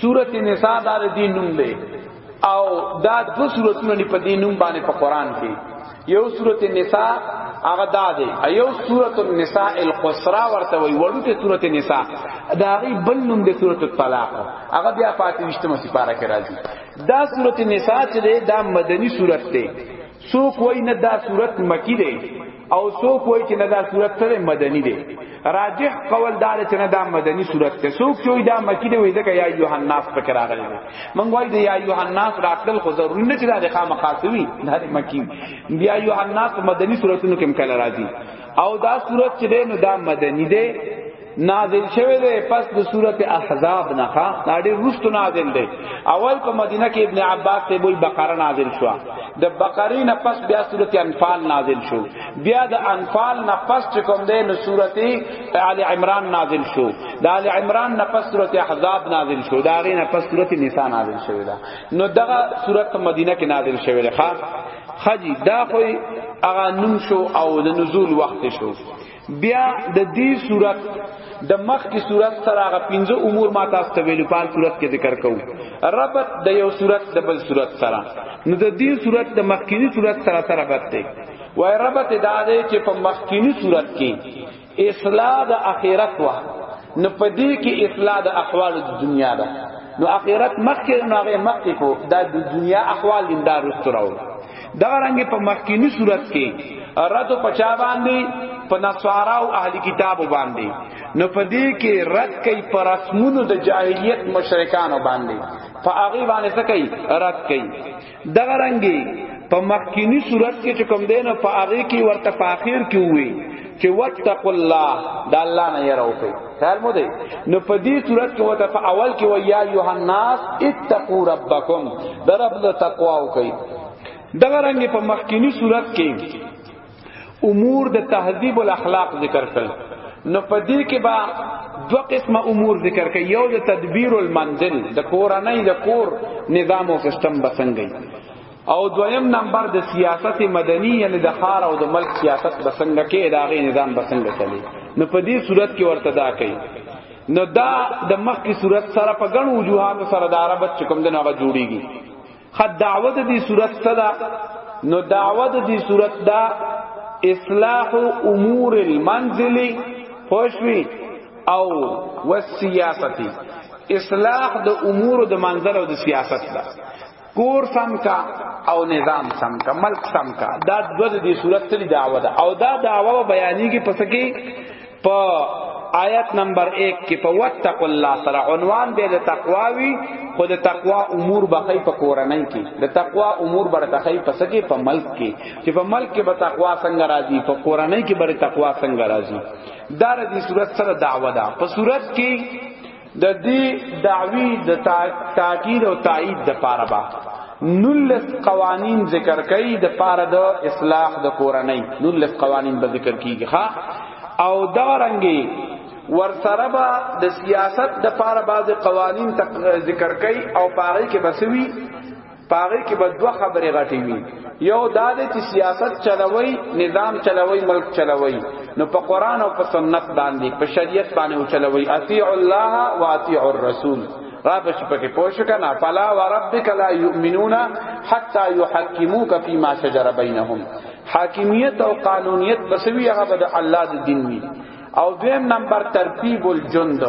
سورۃ النساء دا د دین نوم دی او دا دو سورتونه دی په دین نوم باندې په قران کې یو سورۃ النساء هغه دا دی یو سورۃ النساء القصرا ورته وی ورته سورۃ النساء دا غي بل نوم دی سورۃ الطلاق هغه بیا پاتې وشته مې سپاره کې راځي دا سورۃ النساء چې دا مدنی سورۃ دی څوک وای نه دا صورت مکی دی او څوک وای چې نه دا صورت سره مدنی دی راجح قول دار چې نه دا مدنی صورت ته څوک چې دا مکی دی وای ځکه یا یوحناس پکې راغلی دی مونږ وای دی یا یوحناس راتل خو ضروري نه چې دا د خامه خاصوي دا مکی بیا یوحناس مدنی صورتونو کې مکل راځي او دا صورت چې نو دا مدنی دی نازل شوه دی پس د سورته احزاب نه ښا دا ډیر رستو نازل دی اول په مدینه کې ابن عباس ته وی بقره نازل شو د بقره نه پس بیا سورته انفال نازل شو بیا د انفال نه پس چې کوم دی نو سورته آل عمران نازل شو د آل عمران نه پس سورته احزاب نازل شو دا غي نه پس سورته نساء نازل شوه دا نو دغه سورته په مدینه کې نازل شوه ښا خجی دا خو هغه نوم شو او د نزول وخت شو بیا د دې صورت د مخ کی صورت سره هغه پنځه امور ما تاسو ته ویلو په صورت کې ذکر کوو ربط د یو صورت د بل صورت سره نو د دې صورت د مخکینی صورت سره سره ربط دی وای ربط دا دی چې په مخکینی صورت کې اصلاح د اخرت وا نو په دې کې اصلاح د احوال د دنیا ده نو اخرت مخکې نو هغه مخکې کو دا د دنیا احوال اندار رستراو دا رنګ په مخکینی صورت کې رد په چا باندې په نصارا او اهلی کتاب باندې نو په دې کې رد کوي پر اسمونو د جاهلیت مشرکانو باندې په هغه باندې څه کوي رد کوي دا رنګي په مخکینی صورت کې چې کوم دینه په هغه کې ورته په اخر کې وي چې وتق الله دا الله نه یره وکي خیال مو دی نو په دې صورت کې وته په اول کې ویا یوهناس اتقوا ربکم در رب د تقوا وکي دغه رنګ په مخکینی صورت کې امور د تهذیب الاخلاق ذکر کړل نو په دې کې با دو قسمه امور ذکر کړي یو د تدبیر المنزل د کورنۍ د کور نظام او سیستم بسنګي او دویم نمبر د سیاست مدنی یعنی د خار او د ملک سیاست بسنګ کې اداري نظام بسنګ چلی نو په دې صورت کې ورته دا کوي نو دا د مخ کی صورت سره په ګڼ وجوهات سره د عربت چکم د نغه جوړیږي خد دعوت دی صورت صدا نو دعوت دی صورت دا اصلاح امور المنزل خوشوی او والسیاستی اصلاح د امور د منزل او د سیاست دا کور سم کا او نظام سم کا ملک سم کا دا دو د دې صورت سره دعوه ده او دا دعوه بیانې کې پس کې په آیت نمبر 1 کې په وتق الله سره عنوان دی د تقوا وی خود تقوا امور بخی په کورنۍ کې د تقوا امور بر تخی په سکه په ملک کې چې په ملک کې به تقوا څنګه راځي په کورنۍ کې بر تقوا څنګه راځي دا د صورت سره دعوه ده په صورت کې د دې دعوی د تاکید او تایید د پاره با نلس قوانین ذکر کړي د پاره د اصلاح د کورنۍ نلس قوانین به ذکر کیږي ها او دا رنګي ورسره به د سیاست د پاره بعض قوانین ذکر کړي او پاره کې بسوي پاغه کې به دوه خبرې غټې وي یو دا د چې سیاست چلوي نظام چلوي ملک چلوي نو په قران او په سنت باندې په شریعت باندې او چلوي اطیع الله و اطیع الرسول را بش پکې پوښ کنا فلا وربک لا یؤمنون حتا یحکموک فیما شجر بینهم حاکمیت او قانونیت بسوی هغه د الله د دین وی او دویم نمبر ترتیب الجند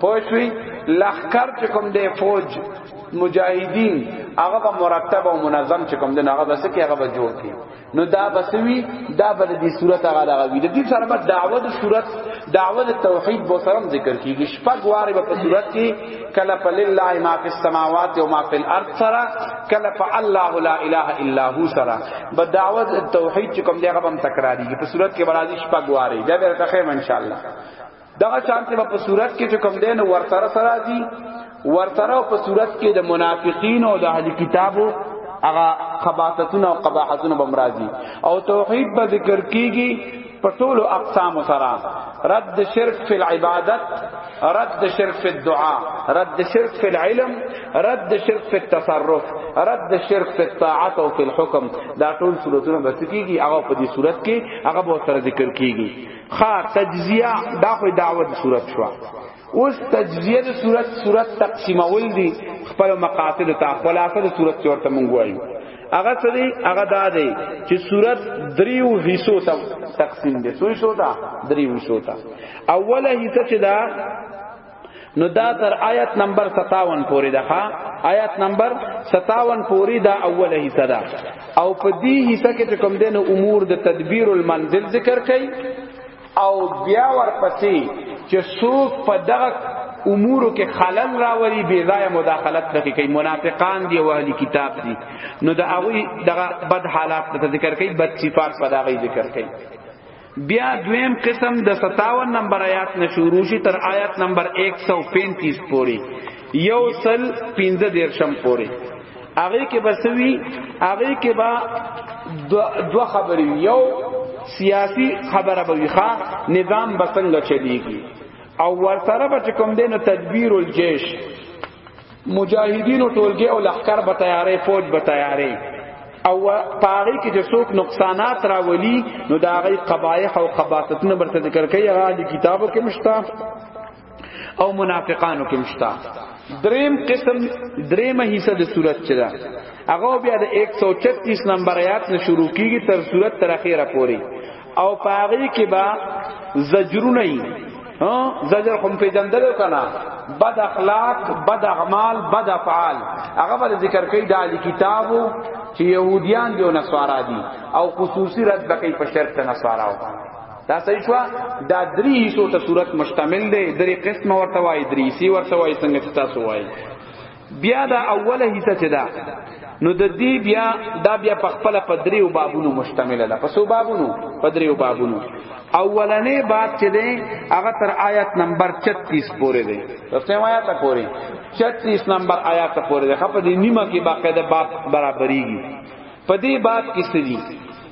پوښوي لخر چې کوم دی فوج مجاهدین هغه به مرتب او منظم چې کوم دی هغه بس کې هغه به جوړ کی نو دا بسوی دا بل دي صورت هغه لغه وی د دې سره به دعوت صورت دعوت توحید بو سره ذکر کیږي شپږ واره په صورت کې کله په لله ما فی السماوات و ما فی الارض سره کله په الله لا اله الا هو سره به دعوت توحید چې کوم دی هغه هم تکراری په صورت کې برازي شپږ واره دا به تخې ان شاء الله دا شانته په صورت کې چې کوم دی نو ورتر سره دي ورتر په صورت کې د منافقین او د اهل کتابو هغه خباثتونه او قباحتونه بمرازي او توحید به ذکر کیږي په ټول اقسام سره رد شرک فی العبادت رد شرک فی الدعاء رد شرک فی العلم رد شرک فی التصرف رد شرک فی الطاعت او فی الحكم دا ټول صورتونه بس کیږي هغه په دې صورت کې هغه به سره ذکر کیږي خا تجزیه دا خو دعوت صورت شو اوس تجزیه د صورت صورت تقسیمول دي خپل مقاصد ته خلاصه د صورت چورته مونږ وایو هغه څه دي هغه دا دی چې صورت دریو حصو ته تقسیم دي څو حصو ته دریو حصو ته اوله حصہ چې دا نو دا تر آیت نمبر 57 پورې ده آیت نمبر 57 پورې دا اوله حصہ ده او په دې حصہ کې کوم دین امور د تدبیر المنزل ذکر کړي او بیا ورپسې چې څوک په دغه امورو کې خلل راولي بې ځای مداخلت پکې کوي منافقان دي او اهلي کتاب دي نو د هغه دغه بد حالات ته ذکر کوي بد صفات په دغه ذکر کوي بیا دویم قسم د 57 نمبر آیات نه شروع شي تر آیات نمبر 135 پورې یو سل 15 درشم پورې هغه کې بسوي هغه کې با دو خبرې یو سیاسی خبره به وي ښا نظام به څنګه چلیږي او ورسره به کوم دین تدبیر الجیش مجاهدین او ټولګي او لخر به تیارې فوج به تیارې او پاره کې چې څوک نقصانات راولي نو دا غي قبایح او خباثتونه برته ذکر کوي هغه کتابو کې مشته او منافقانو کې مشتا دریم قسم دریمه حصہ د صورت چدا هغه بیا د 136 نمبر آیات نه شروع کیږي تر صورت تر اخیره پوری او پاغي کې با زجرونه ای ها زجر هم پیجندل کنا بد اخلاق بد اعمال بد افعال هغه ول ذکر کوي د کتابو چې يهوديان دي او نصارا دي او خصوصي رد بکې په شرط نصارا وکړي دا صحیح شو دا درې حصو ته صورت مشتمل دی درې قسم ورته وای درې سی ورته وای څنګه چې تاسو وای بیا دا اوله حصہ چې دا نو د دې بیا دا بیا په خپل په دریو بابونو مشتمل ده پسو بابونو په دریو بابونو اولنې باب چې ده هغه تر آیت نمبر 36 پورې ده تاسو ما آیت پورې 36 نمبر آیت پورې ده خپل نیمه کې باقاعده باب برابرېږي په دې باب کې څه دي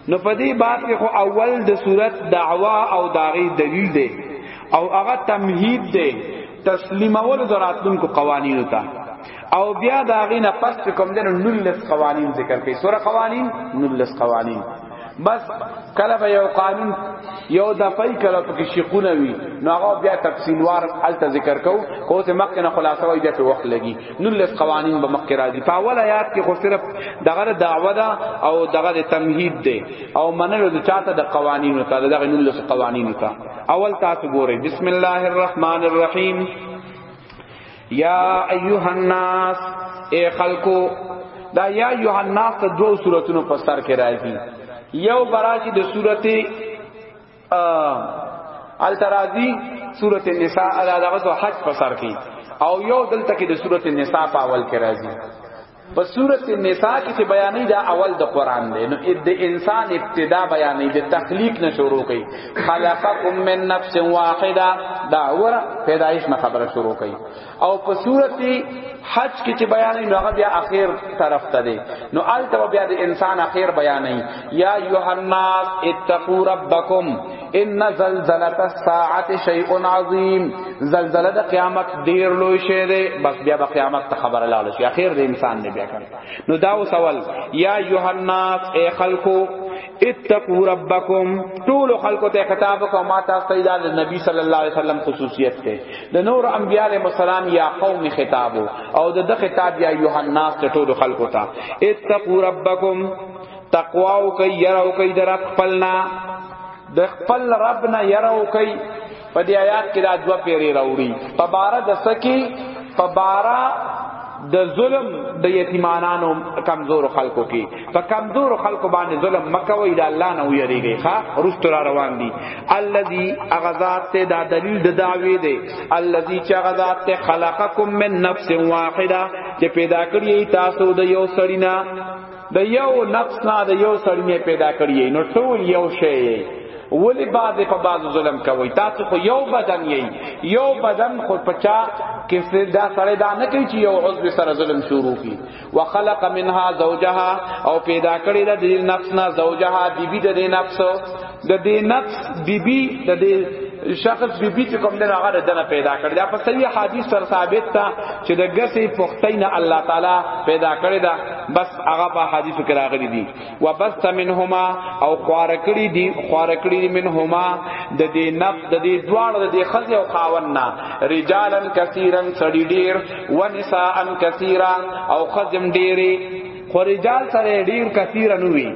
نو په دې باب کې خو اول د صورت دعوا او داغي دلیل دی او هغه تمهید دی تسلیمول دراتونکو قوانینو ته او بیا داغي نه پس کوم دنو نلس قوانین ذکر کوي سوره قوانین نلس قوانین بس کله به یو قانون یو د پای کله پکې شیخونه وي نو هغه بیا تفصیلوار الته ذکر کو خو ته مخکې نه خلاصوي بیا په وخت لګي نلس قوانین به مخکې راځي په اول آیات کې خو صرف دغه دعوه ده او دغه تمهید ده او منلو د چاته د قوانینو ته دغه نلس قوانینو ته اول تاسو ګورئ بسم الله الرحمن الرحیم یا ایها الناس اے خلقو دا یا ایها الناس ته دوه سوراتونو په سر کې راځي یو براشي د سورته الترازی سورۃ النساء علاوه حج په سر کې او یو دلته کې د سورۃ النساء په اول کې راځي په سورۃ النساء کې چې بیانې دا اول د قران دی نو د انسان ابتدا بیانې د تخلیق نه شروع کړي خلقکم من نفس واحده دا ور پیدایش نه خبره شروع کړي او په صورت حج کې چې بیان نو هغه بیا اخر طرف ته دی نو ال ته بیا د انسان اخر بیان نه یا یوحناس اتقوا ربکم ان زلزله الساعه شیء عظیم زلزله د قیامت ډیر لوی شی دی بس بیا به قیامت ته خبر لاله شي اخر د انسان نه بیا کړ نو دا سوال یا یوحناس ای خلکو اتقوا ربکم ټول خلق ته خطاب کو ما تاسو ته د نبی صلی الله علیه وسلم خصوصیت ته د نور انبیاء علیهم السلام یا قوم خطاب او د خطاب یا ایها الناس ته ټول خلق ته اتقوا ربکم تقوا او کوي یره او کوي در خپلنا د خپل رب نه یره او کوي په دې آیات کې دا دوه پیری راوړي په بار د سکی په بارا د ظلم د یتیمانانو کمزور خلکو کې په کمزور خلکو باندې ظلم مکوې د الله نه ویریږي ښا رستور روان دي الذي اغذات ته دا دلیل د دعوی دی الذي چې اغذات ته خلقکم من نفس واحده چې پیدا کړی تاسو د یو سړی نه د یو نفس نه د یو سړی نه پیدا کړی نو ټول یو شی ولی بعض په بعض ظلم کوي تاسو خو یو بدن یی یو بدن خو پچا کسی دا سړی دا نه کوي چې یو عضو سره ظلم شروع کی وخلق منها زوجها او پیدا کړی د نفس نه زوجها بیبی د نفس د دې نفس بیبي د دې شخص بیبي چې کوم نه هغه دنه پیدا کړی دا په صحیح حدیث سره ثابت تا چې د غسې پختین الله تعالی پیدا کړی دا بس هغه په حدیث کې راغلی دی وبست منهما او خوار کړی دی خوار کړی دی منهما د دې نفس د دې دواړو د دې خزه او خاون نه رجالن کثیرن سړی ډیر ونساءن کثیرا او خزم ډیره خو رجال سره ډیر کثیر نه وی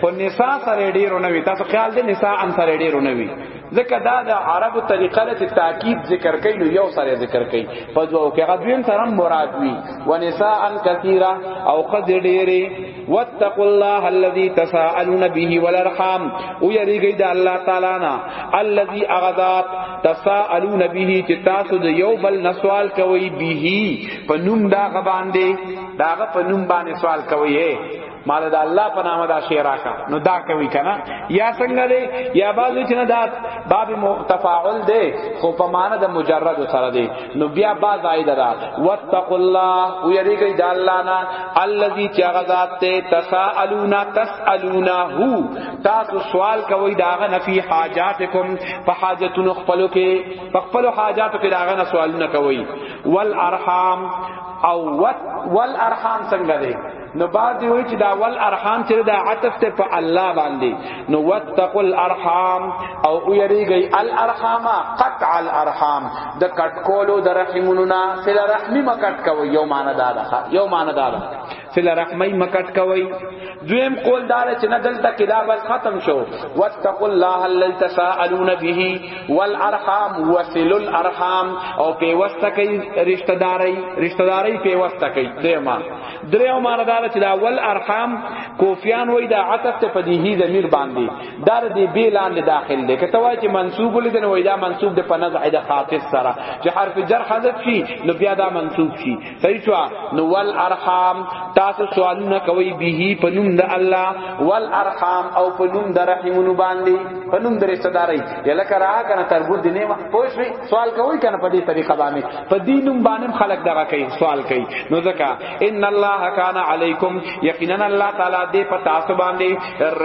خو نساء سره ډیر نه وی تاسو خیال دې نساء ان سره ډیر نه وی ځکه دا د عربو طریقه له تاکید ذکر کوي نو یو سره ذکر کوي په دوو کې غدوین سره مراد وی ونساء ان کثیره او قد ډیره واتقوا الله الذي تساءلون به والارحام او یریږي د الله تعالی نه الذي اغذات تساءلون به چې تاسو د یو بل نسوال کوي به په نوم دا غبان دی داغه په نوم باندې سوال کوي مال د الله په نامه دا شی راکا نو دا کوي کنه یا څنګه دی یا باز چې نه دا باب تفاعل دی خو په معنا د مجرد سره دی نو بیا باز عید دا واتقوا الله او یریږي د الله نه الذي چغذات ته تسالون تسالون هو تاسو سوال کوي داغه نفي حاجاتکم په حاجتونو خپلو کې په خپلو حاجاتو کې داغه سوالونه کوي والارحام او وت ول ارحام څنګه دی نو بعد وی چې دا ول ارحام چې دا عطف ته په الله باندې نو وتقوا الارحام او یریږي الارحام قطع الارحام د کټکولو د رحمونو نه سره رحمی مکټ کوي یو مان دادا یو مان دادا فل رحمی مکټ کوي دویم قول دار چې نه دلته کلابت ختم شو واتقوا الله الذي تساءلون به والارحام وصل الارحام او په واسطه کوي رشتہ داري رشتہ داري په واسطه کوي دیمه دریو معنی دار چې دا ول ارحام کوفیان وای دا عطف ته پدیهی ضمیر باندې در دې به لاندې داخل دي کته وای چې منسوب لیدنه وای دا منسوب د پنځه د خاطر سره چې حرف جر حذف شي نو بیا دا منسوب شي صحیح شو نو ول ارحام تاسو سوالونه کوي به په نوم د الله ول ارحام او په نوم د رحمونو باندې په نوم د رشتہ داري یلکه را کنه تربور دی نه پوښي سوال کوي کنه په دې طریقه باندې په دې نوم باندې خلق دغه کوي سوال کوي نو ځکه ان الله کان علیکم یقینا الله تعالی دې په تاسو باندې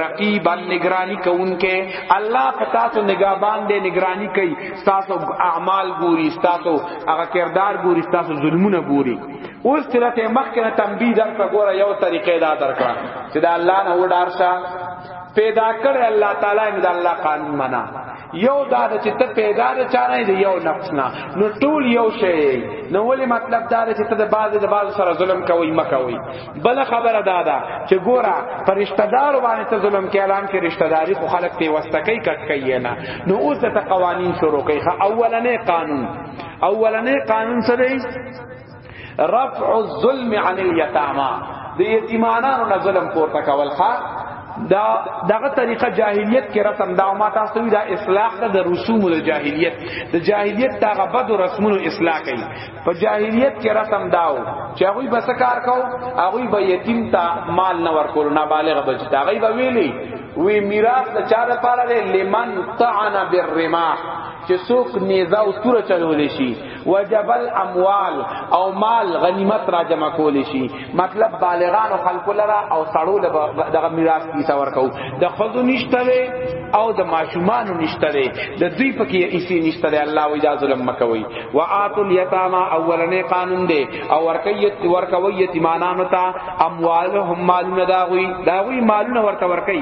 رقیبا نگرانی کوونکې الله په تاسو نگاه باندې نگرانی کوي ستاسو اعمال ګوري ستاسو هغه کردار ګوري ستاسو ظلمونه ګوري اوس ترته مخکنه تنبیه در په ګوره یو طریقې دا درکړه چې دا الله نه وډار شه پیدا کړ الله تعالی ان دا الله قانون منا یو دا چې ته پیدا د چاره دی یو نفس نه نو ټول یو شی نو ولی مطلب دا چې ته د باز د باز سره ظلم کوي مکوي بل خبره دا ده چې ګوره پر رشتہ دار باندې ته ظلم کې اعلان کې رشتہ داری خو خلک په واسطه کوي کټ کوي نه نو اوس ته قوانین شروع کوي اولنې قانون اولنې قانون څه دی رفع الظلم عن اليتامى د یتیمانو نه ظلم پورته کول ښا دا دغه طریقه جاهلیت کې رسم دا ما تاسو دا اصلاح ده د رسوم د جاهلیت د جاهلیت دغه بد رسمونو اصلاح کوي په جاهلیت کې رسم داو چې هغه به سکار کو هغه به یتیم ته مال نه ورکول نابالغ بچ دا هغه به ویلی وی میراث د چا لپاره دی لمن طعن بالرماح چې څوک نیزه او توره چلول شي وجبل اموال او مال غنیمت را جمع کول شي مطلب بالغان او خلق لرا او سړو دغه میراث کی څور کو د خذو نشته او د ماشومان نشته د دوی پکې ایسی نشته الله وی دا ظلم مکوي واتو الیتاما اولنې قانون دی او ورکیت ورکوي یتیمانانو ته اموالهم مالونه داوی داوی مالونه ورته ورکي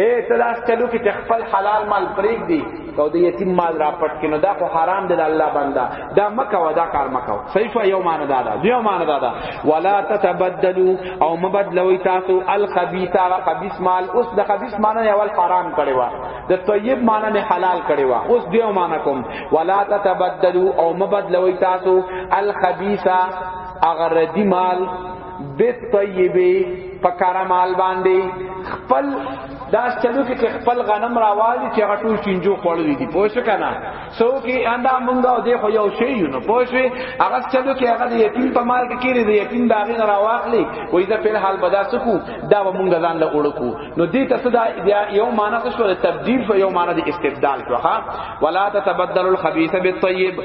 اے تلاش چلو کې خپل حلال مال پریک دی او د یتیم مال را پټ کینو دا خو حرام دی الله بندا دا مکه ودا کار مکه صحیح شو یو مان دادا یو مان دادا ولا تتبدلوا او مبدلوي تاسو الخبيث هغه خبيث مال اوس د خبيث معنی نه اول حرام کړي وا د طیب معنی نه حلال کړي وا اوس دیو معنی کوم ولا تتبدلوا او مبدلوي تاسو الخبيث اغردی مال بیت طیبی په کرمال باندې خپل دا چلو کې چې خپل غنم راوالي چې هغه ټول چینجو خوړلې دي پوه شو کنه سو کې اندا مونږه او دې خو یو شی یو نو پوه شو هغه چلو کې هغه د یتیم په مال کې کېری د یتیم دا غي راواخلي وې دا په حال بدا سکو دا مونږه ځان له وړکو نو دې ته صدا یو معنا څه شو تبديل په یو معنا د استبدال شو ها ولا تتبدل الخبيث بالطيب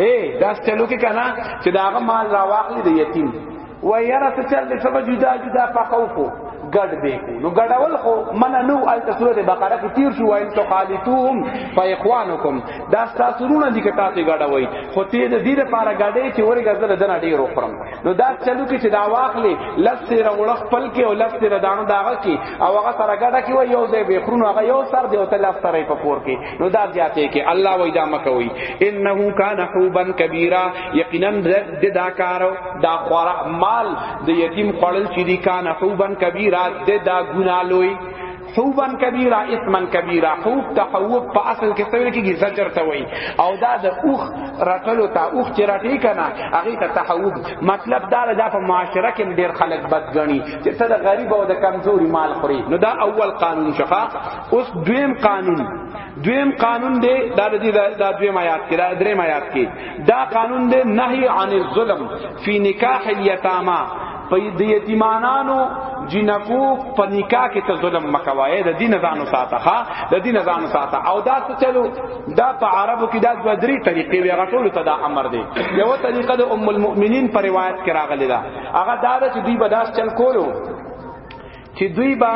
اے دا چلو کې کنه چې دا هغه مال را واخلي د یتیم و یاره څه چل دې سبا جدا جدا پخوفو ګډ به کو نو ګډول خو من نو ال سوره بقره کې تیر شو ان تو خالتوهم فاخوانکم دا تاسو رونه دي کته ته ګډوي خو ته دې دې لپاره ګډې چې ورې غزل دنا ډیر وخرم نو دا چلو کې چې دا واخلې لفظ سره وړ خپل کې او لفظ سره دانو داغه کې او هغه سره ګډه کې و یو ځای به خرونو هغه یو سر دی او تل سره په پور کې نو دا زیاته کې الله وای دا مکوي انه کان حوبا کبیره یقینا د دا کارو دا خور مال د یتیم خړل چې دی کان حوبا کبیره د دا ګنا لوی حوبا کبیره اسما کبیره حوب تحوب په اصل کې څه کېږي زجر ته وای او دا د اوخ رټلو ته اوخ چې رټی کنه هغه ته تحوب مطلب دا دا په معاشره کې ډیر خلک بد غني چې ته د غریب او د کمزوري مال خوري نو دا اول قانون شخه اوس دویم قانون دویم قانون دی دا د دا دویم آیات کې دا دریم آیات کې دا قانون دی نهی عن الظلم فی نکاح الیتاما په دې یتیمانانو جنکو په نکاح کې ته ظلم مکوایې د دین ځانو ساته ها د دین ځانو ساته او دا څه چلو دا په عربو کې دا دوه درې طریقې وی غټول ته دا امر دی یو طریقه د ام المؤمنین پر روایت کې راغلی دا هغه دا چې دوی بداس چل کولو چې دوی با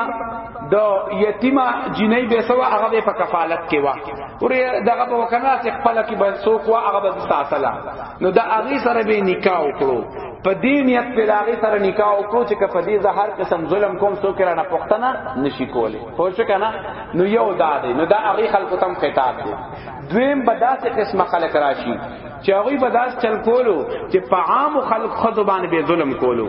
د یتیمه جنۍ به سوا هغه په کفالت کې وا ورې دغه په وکنا چې خپل کې به سوق وا هغه به ساتلا نو دا هغه سره به نکاح وکړو په دې نیت په لاغه سره نکاح وکړو چې په دې زهر قسم ظلم کوم سو کې رانه پښتنه نشي کولی خو شو کنه نو یو دا دی نو دا هغه خلکو تم خطاب دی دویم بداسه قسمه خلک راشي چې هغه بداس چل کولو چې په عام خلک خود باندې به ظلم کولو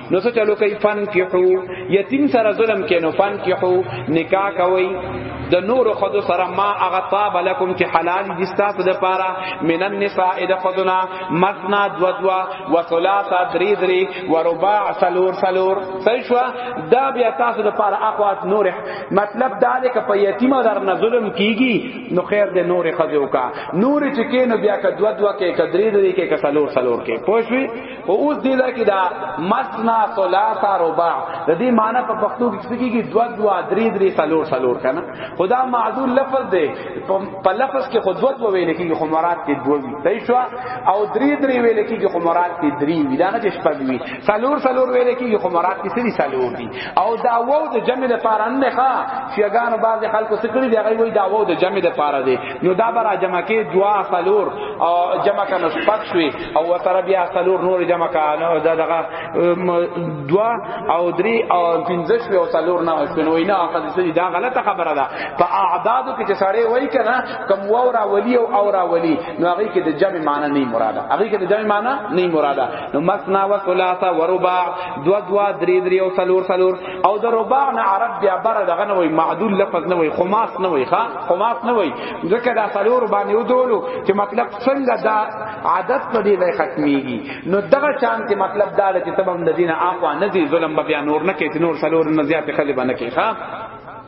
نو څه چلو کوي فن کیحو یتیم سره ظلم کینو فن کیحو نکاح کوي د نور خود سره ما اغه طاب لكم چې حلال دي تاسو د پاره من النساء د خودنا مثنا دو دو و ثلاثه درې درې و رباع سلور سلور صحیح شو دا بیا تاسو د پاره اخوات نور مطلب دا دی که په یتیم در نه ظلم کیږي نو خیر د نور خود وکا نور چې کینو بیا که دو دو کې که درې درې کې که سلور سلور کې پوښوي خو اوس دی دا کې دا مسنا ثلاثه رباع د دې معنی په پښتو کې څه کېږي دوا دوا درې درې سلور سلور کنه خدا معذور لفظ دی په لفظ کې خود دوا دوا ویل کېږي خو مراد کې دوا وي صحیح شو او درې درې ویل کېږي خو مراد کې درې وي دا نه چې شپږ وي سلور سلور ویل کېږي خو مراد کې سړي سلور دي او دا وو د جمع لپاره نه ښه شیګان بعض خلکو څه کړی دی هغه وایي دا وو د جمع لپاره دی نو دا برا جمع کې دوا سلور او جمع کنه شپږ شوي او وسره بیا سلور نور جمع کنه دا دغه دوا او درې او پنځه شوي او سلور نه شوي نو نه حدیث دا غلطه خبره ده په اعداد کې چې سړی وای کنه کم و را ولی او او را ولی نو هغه کې د جمع معنی نه مراده هغه کې د جمع معنی نه مراده نو مسنا و ثلاثه و رباع دوا دوا درې درې او سلور سلور او د رباع نه عرب بیا بره دغه نه وای معدول لفظ نه وای خماس نه وای ښا خماس نه وای ځکه دا سلور باندې ودولو چې مطلب څنګه دا عادت په دې ځای ختميږي نو دغه شان چې مطلب دا چې تبم د دین اقوا نه دي ظلم بیا نور نه کوي نور سلور نه زیات خلی باندې کوي ښا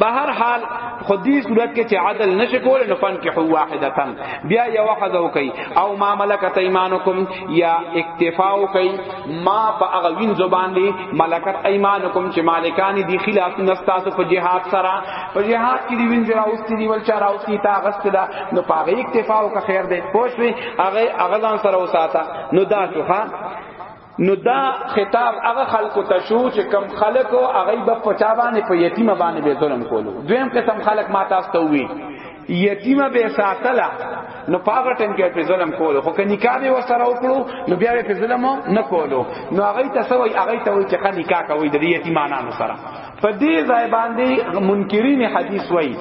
به هر حال خو دې صورت کې چې عدل نشي کول نو فن کې هو واحدتا بیا یو خذ او کوي او ما ملکت ایمانکم یا اکتفا او کوي ما په هغه وین زبان دی ملکت ایمانکم چې مالکان دي خلاف نستاسو په جهاد سره په جهاد کې دی وین جرا اوس دی ول چارا اوس کی تا غست دا نو په هغه اکتفا او که خیر دی پوښوي هغه هغه ځان سره وساته نو دا شوخه نو دا خطاب هغه خلکو ته شو چې کم خلکو هغه به پچا باندې په یتیم باندې به ظلم کولو دویم قسم خلک ما تاسو ته وی یتیم به ساتلا نو پاغه ټیم کې په ظلم کولو خو کني کار یې وسره وکړو نو بیا په ظلم نه کولو نو هغه ته سوي هغه ته وی چې خني کا کوي د یتیمانو سره په دې ځای باندې منکرین حدیث وایي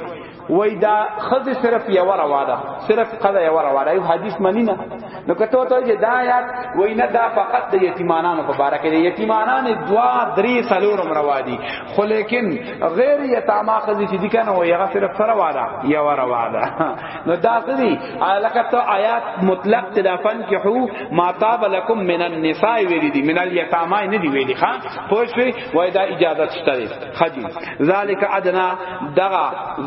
وای دا خزه صرف یو روا ده صرف قضا یو روا ده یو حدیث منی نه نو کته ته چې دا آیات وای نه دا فقط د یتیمانانو په باره کې یتیمانان دوا درې سلور روا دي خو لیکن غیر یتاما خزه چې دي کنه وای هغه صرف سره روا ده یو روا ده نو دا سدي الکه ته آیات مطلق تدافن کې هو ما طاب لكم من النساء ویری دي من الیتاما نه دی ویلی ها پوه شئ وای دا اجازه شته خدي ذالک ادنا دغه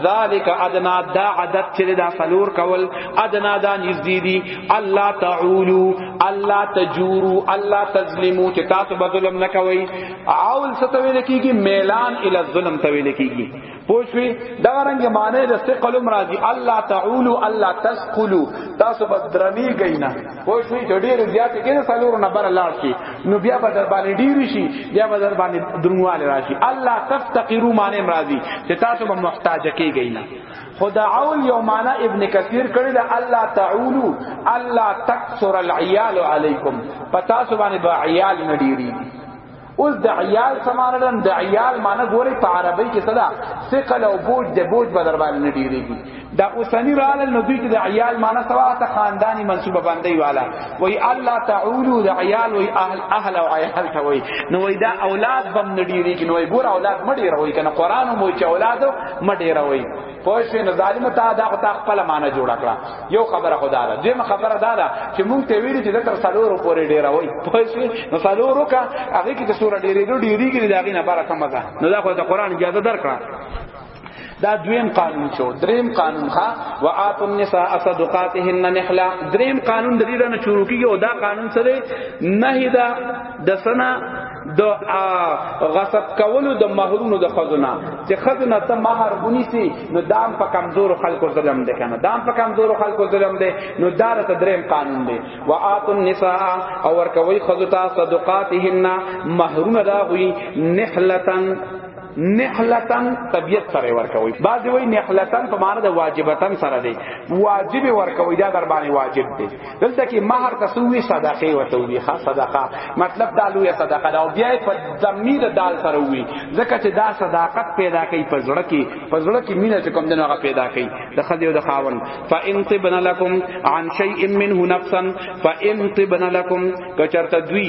ذالک ادنا دا عادت چې دا سلور کول ادنا دا نږدې دي الله تعولو الله تجورو الله تظلمو چې تاسو به ظلم نه کوي عول ستویل کیږي میلان ال ظلم تویل کیږي پوښوي دا رنګ معنی د ثقل مرادي الله تعولو الله تسقلو تاسو به درنی گئی نه پوه شوي چې ډېر زیات کې نه سلور نه بر لاړ شي نو بیا به در باندې ډېر شي بیا به در باندې درنواله راشي الله تفتقرو معنی مرادي چې تاسو به محتاج کېږئ نه خدا اول یو معنی ابن کثیر کړی دا الله تعولو الله تکثر العیال علیکم پتا سو باندې با عیال نه ډېری اوس د عیال سمانه دم د عیال معنی ګوري په عربی کې صدا ثقل او بوج د بوج بدر باندې نه ډیریږي دا اوسنی رال نو دوی کې د عیال معنی سوا ته خاندانی منسوبه باندې والا وای الله تعالی د عیال وای اهل اهل او عیال ته وای نو وای دا اولاد بم نه ډیریږي نو وای ګور اولاد مډی روي کنه قران مو چې اولاد مډی روي پوه شئ نو ظالم ته دا خو تا خپل معنا جوړ کړه یو خبره خدا ده دیم خبره دا ده چې مونږ ته ویل چې تر سالورو پورې ډیر وای پوه شئ نو سالورو کا هغه کې د سورې ډیرې ډیرې کې دا غینه بار کم ده نو دا خو د قران اجازه درکړه دا دویم قانون شو دریم قانون ها و ات النساء صدقاتهن نحلا دریم قانون د دې نه شروع کیږي او دا قانون سره نه دا د سنا د غصب کولو د مہرونو د خزونه چې خزونه ته مہر ونیسی نو دام په کمزور خلکو ظلم دی کنه دام په کمزور خلکو ظلم دی نو دار ته دریم قانون دی وآت النساء او ورکوي خزوتا صدقاتهن مہرونه دا غوي نحلتن نحلتن طبیعت سره ورکوي بعضی وای نحلتن په معنی د واجبتن سره دی واجب ورکوي دا در باندې واجب دی دلته کې مہر تسوی صدقه وته وی ها صدقه مطلب دا لوی صدقه دا بیا په ضمیر دال سره وی ځکه چې دا صداقت پیدا کوي په زړه کې په زړه کې مینه چې کوم دنه پیدا کوي د خدای او د خاون فان طبنا لكم عن شيء منه نفسا فان طبنا لكم کچرته دوی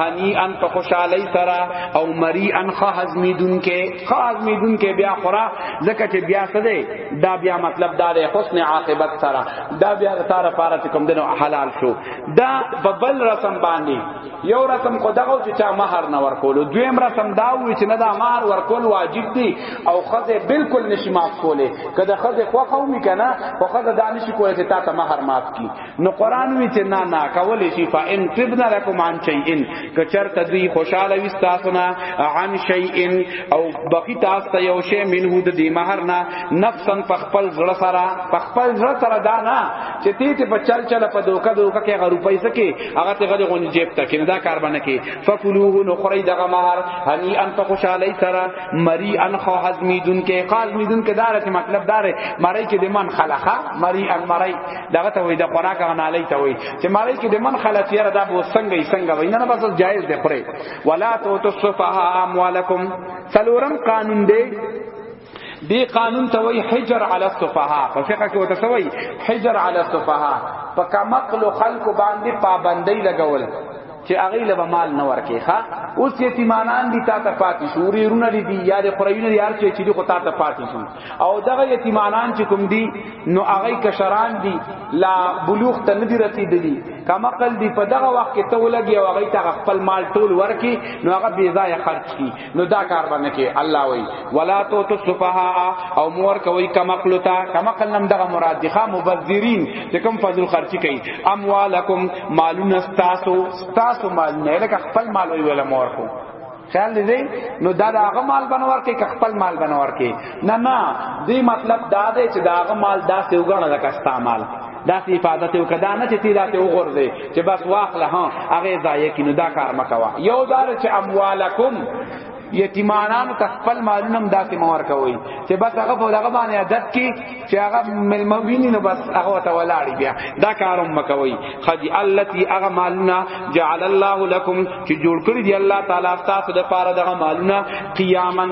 هنی ان په خوشحالی سره او مری ان خو هضمی دن کې خو هضمی دن کې بیا خورا زکه چې بیا څه دی دا بیا مطلب دا دی حسن عاقبت سره دا بیا تاره پاره چې کوم دنو حلال شو دا په بل رسم باندې یو رسم خو دغه چې چا مہر نه ورکول دویم رسم دا وی چې نه دا مہر ورکول واجب دی او خزه بالکل نشي معاف کوله کله خزه خو خو می کنه خو خزه دانش کوله چې تا ته مہر معاف کی نو قران وی چې نه نه کولې شي فإن تبنا لكم عن شيء کچرته دوی خوشاله وي تاسو نه عن شيء او بقي تاسو ته یو شی منه د دې مہر نه نفسا فخپل زړه سره فخپل زړه سره دا نه چې تی ته په چل چل په دوکا دوکا کې غرو پیسې کې هغه ته غلي غونې جیب ته کې دا کار باندې کې فکلوه نو خوري دغه مہر هني ان په خوشاله سره مری ان خو هضمیدون کې قال میدون کې دارت مطلب دار مری کې د من خلخه مری ان مری دغه ته وای د خوراک غنالې ته وای چې مالې کې د من خلات یاره دا بو څنګه یې څنګه وای نه بس جایز دی خوري ولا تو تصفها اموالکم سلورم قانون دی دی قانون ته وای حجر علی الصفها په فقہ کې وته وای حجر علی الصفها په کمقل خلق باندې پابندۍ لګول چې هغه له مال نه ورکې ښا اوس یتیمانان دي تا ته پاتې شو ورونه دي یا د خورایونه دي هر څه چې دي خو تا ته پاتې شو او دغه یتیمانان چې کوم دي نو هغه کشران دي لا بلوغ ته ندی رسیدلی کما قل دی په دغه وخت کې ته ولګي او هغه ته خپل مال ټول ورکی نو هغه بی ځای خرج کی نو دا کار باندې کې الله وی ولا تو تو سفها او مور کوي کما قلتا کما قل نم دغه مراد دی خا مبذرین چې کوم فضل خرچی کوي اموالکم مالون استاسو استاسو مال نه لکه خپل مال وی ولا مور کو خیال دې دی نو دا د هغه مال بنور کې که خپل مال بنور کې نه نه دې مطلب دا دی چې دا هغه مال داسې وګڼه لکه ستا مال داسې حفاظت وکړه دا نه چې تی داسې وغورځې چې بس واخله ها هغه ضایع کینو دا کار مکوه یو دار چې اموالکم یتیمانانو ته خپل مالونه هم داسې مور کوي چې بس هغه په دغه باندې عادت کی چې هغه ملما ویني نو بس هغه ته ولاړی بیا دا کاروم مکوي خدي التي هغه مالنا جعل الله لكم چې جوړ کړی دی الله تعالی تاسو د پاره دغه مالنا قیاما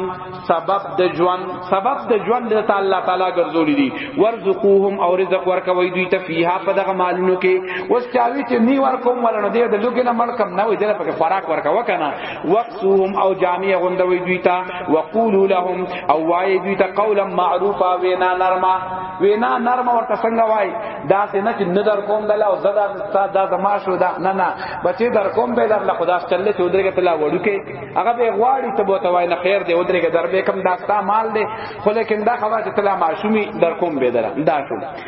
سبب د ژوند سبب د ژوند د تعالی تعالی ګرځولې دي ورزقوهم او رزق ورکوي دوی ته فیها په دغه مالونو کې وسچاوي چې نی ورکوم ولنه دی د لوګي نه مړ کم نه وي دغه په خوراک ورکوه کنه وقسوهم او جامع غوندوي دوی ته وقولوا لهم او وای دوی ته قولا معروفا وینا نرما وینا نرما ورته څنګه وای دا څه نه چې نه در کوم دلا او زدا دا زما شو دا نه نه بچې در کوم به در له خدا چلې ته ودرګه تلا وړو کې هغه به غواړي ته بوته وای نه خیر دی ودرګه در به کم داستا مال دی خو لیکن دا خبره چې تلا معشومی در کوم به در دا شو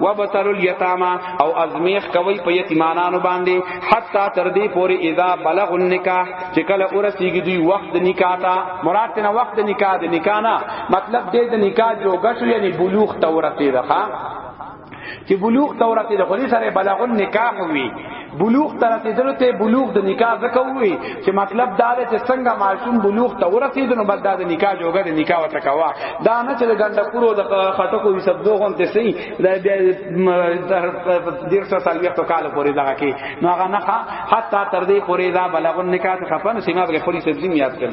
وبتل الیتاما او ازمیخ کوي په یتیمانانو باندې حتا تر دې پوري اذا بلغ النکاح چې کله ورسیږي دوی وخت نکاح ته مراد نه وخت نکاح د نکاح نه مطلب دې د نکاح جو غشو یعنی بلوغ ته ورته ده چې بلوغ ته ورته ده خو دې سره بلغ النکاح وي بلوغ تر رسیدلو ته بلوغ د نکاح زکه وی چې مطلب دا دی چې څنګه معصوم بلوغ ته ورسید نو بس دا د نکاح جوګه د نکاح وته کوا دا نه چې ګنده کورو د خټکو یې سب دوه غونته سي دا بیا ډیر څه سال وخت کال پورې دا کی نو هغه نه حتی تر دې پورې دا بلغ نکاح ته خپل سیمه به خوري سبزی یاد کړ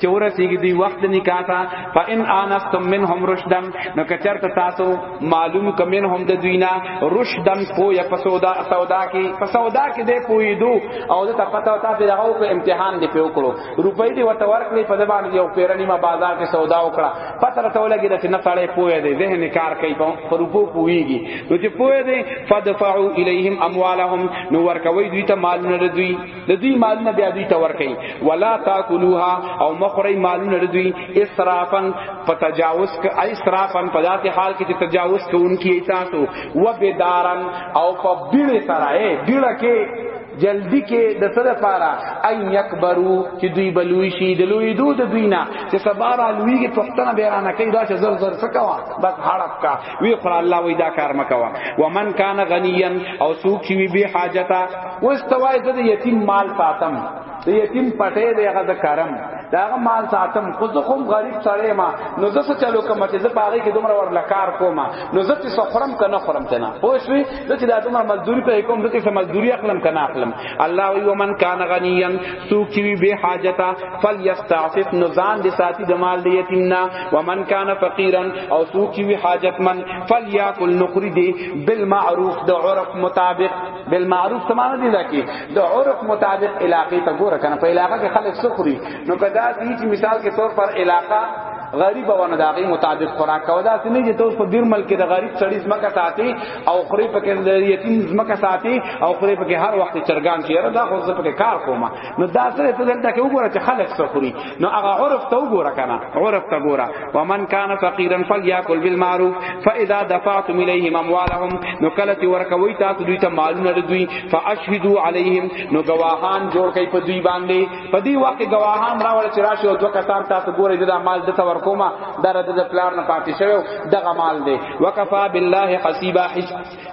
چې ورسیږي دی وخت نکاح ته فإن آنستم منهم رشدا نو کچرته تاسو معلوم کمن هم د دوینا رشدا پو یا پسودا سودا کی پسودا کی دی پویدو او د تپتا تا په دغه په امتحان دی په وکړو روپۍ دی ورته ورکړي په دبان یو پیرنی ما بازار کې سودا وکړه پته راته ولګی د نه سړی پوی دی ذهن کار کوي په روپو پویږي نو چې پوی دی فدفعوا الیهم اموالهم نو ورکوي دوی ته مال نه دوی د دوی مالونه بیا دوی ته ورکي ولا تاکلوها او مخری مالونه دوی اسرافن په تجاوز ک اسرافن په ذات حال کې چې تجاوز کوونکی تاسو و بدارن او په بیړه سره بیړه کې جلدی کې د سره پارا ان یکبرو چې دوی بلوي شي د لوی دود دوی نه چې سبارا لویږي پښتنه بیرانه کوي دا چې زر زر سکوا بس هړک کا وی خر الله وی دا کار مکوا ومن کان غنیا او سوق چی وی به حاجتا واستوای د یتیم مال ساتم د یتیم پټه دی هغه د کرم دا هغه مال ساتم خو زه کوم غریب سره ما نو زه څه چلو کوم چې زه پاره کې دومره ور لکار کوم نو زه چې سخرم کنه خرم کنه خو شوي زه چې دا دومره مزدوري په کوم زه چې مزدوري اخلم کنه اخلم الله وی ومن کان غنیا سوک چوی بے حاجتا فلیستعفف نزان دی ساتی دمال دی یتیمنا ومن کان فقیرا او سوک چوی حاجت من فلیاکل نقری دی بالمعروف د عرف مطابق بالمعروف سمانه دی لکی د عرف مطابق علاقه ته ګوره کنه په علاقه کې خلک سخري نو کدا دی چې مثال کې طور پر علاقه غریب ونه داغي مطابق خوراک کودا سنې چې توس په دیر ملک د غریب سړی سمکه ساتي او خوري پکې د یتیم زمکه ساتي او خوري پکې هر وخت چرګان شي دا خو زه پکې کار کوم نو دا سره ته دلته کې وګوره چې خلک څه خوري نو هغه عرف ته وګوره کنه عرف ته ګوره ومن کان فقیرا فلیاکل بالمعروف فاذا دفعتم الیهم اموالهم نو کله چې ورکوي تاسو دوی ته مالونه دوی فاشهدوا علیهم نو گواهان جوړ کړي په دوی باندې په دې وخت گواهان راول چې راشي او دوه کسان تاسو ګوري دا مال د تور کومه دا د پلان نه پاتې شوی دغه مال دی وکفا بالله حسیبا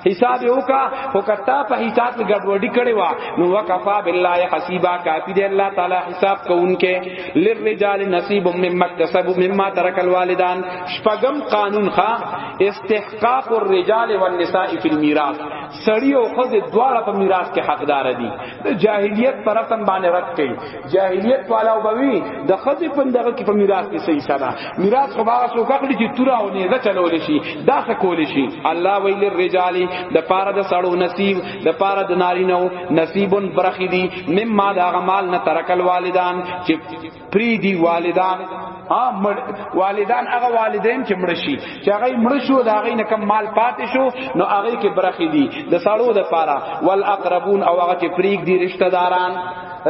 حساب وکا او کتا په حساب کې ګډوډي کړي وا نو وکفا بالله حسیبا کافی دی الله تعالی حساب کوونکې للرجال نصیب مما اكتسبوا مما ترك الوالدان شپغم قانون ښا استحقاق الرجال والنساء فی المیراث سړی او خود دواړه په میراث کې حقدار دي جاهلیت پر رسم باندې رد کړي جاهلیت والا وبوي د خزې په دغه کې په میراث کې صحیح سره میراث خو هغه څوک اخلي چې تورا او نه چلول شي دا څه کول شي الله ویل الرجال د پاره د سړو نصیب د پاره د نارینو نصیبون برخې دي مما دا غمال نه ترکل والدان چې پری دی والدان ها مړ والدان هغه والدین چې مړ شي چې هغه مړ شو دا هغه نه کم مال پاتې شو نو هغه کې برخې دي د سړو د پاره والاقربون او هغه چې پریګ دي رشتہ داران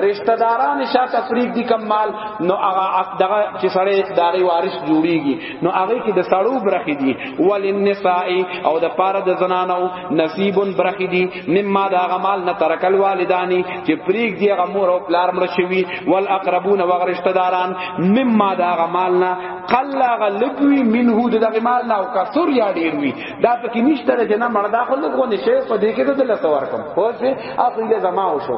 رشتہ داران شاته فریق دي کم مال نو هغه دغه چې سړی داغي وارث جوړیږي نو هغه کې د سړو برخې دي وللنساء او د پاره د زنانو نصیب برخې دي مما دا غمال نه ترکل والدانی چې فریق دي هغه مور او پلار مړ شوی والاقربون و رشتہ داران مما دا غمال نه قلا غلبوی منه د دغه مال نه او کثر یا ډیر وی دا پکې نشته چې نه مړ دا خلک غو نشه په دې کې د لته ورکم خو چې اخیله زما وشو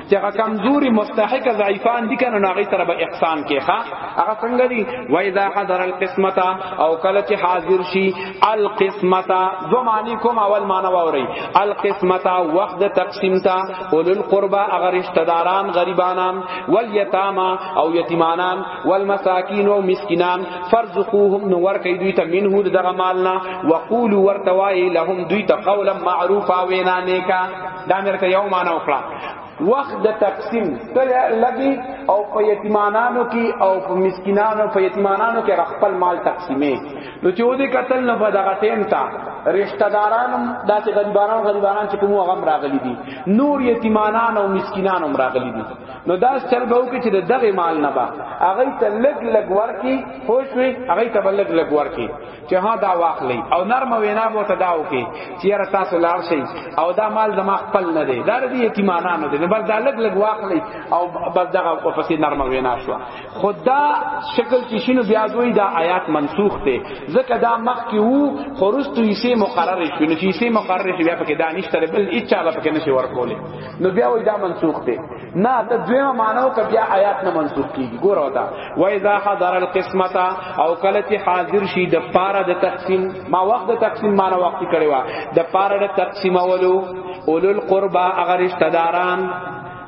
چې هغه کمزوري مستحق ضعیفان دي کنه هغه سره به احسان کې ښا هغه څنګه دي و اذا حضر القسمت او کله چې حاضر شي القسمت دو معنی کوم اول معنی ووري القسمت وخت د تقسیم تا اولل قربا هغه رشتہ داران غریبانان والیتاما او یتیمانان والمساکین او مسکینان فرزقوهم نو ور کوي دوی ته منه دغه مالنا وقولوا ورتوای لهم دوی ته قولا معروفا وینا نیکا دا مرته یو معنا وکړه وخت د تقسیم تل لګي او په یتیمانانو کې او په مسکینانو په یتیمانانو کې خپل مال تقسیمې نو چې ودی قتل نه بدغه ټیم تا رشتہ داران داسې غریبانان غریبانان چې کوم غم راغلي دي نور یتیمانان او مسکینان هم راغلي دي نو دا چل به وکړي چې دغه مال نه با هغه ته لګ لګ ورکی خوش وي هغه ته لګ لګ ورکی چې ها دا واخلې او نرم وینا بو ته دا وکي چې یاره تاسو لار شي او دا مال زما خپل نه دی دا دې یتیمانانو دی بس دا لګ لګ واخلې او بس دغه په فصل نرم وینا شو خدا شکل چې شنو بیا دوی دا آیات منسوخ دی ځکه دا مخ کې وو خورستو یې سه مقرره شو نو چې سه مقرره شو بیا پکې دا نشته بل اچا به پکې نشي ورکولې نو بیا وای دا منسوخ دی نه ته دویمه مانو ک بیا آیات نه منسوخ کیږي ګور وتا و اذا حضر القسمت او کله چې حاضر شي د پاره د تقسیم ما وخت د تقسیم مانو وخت کړي وا د پاره د تقسیم اولو اولو القربا اگر رشتہ داران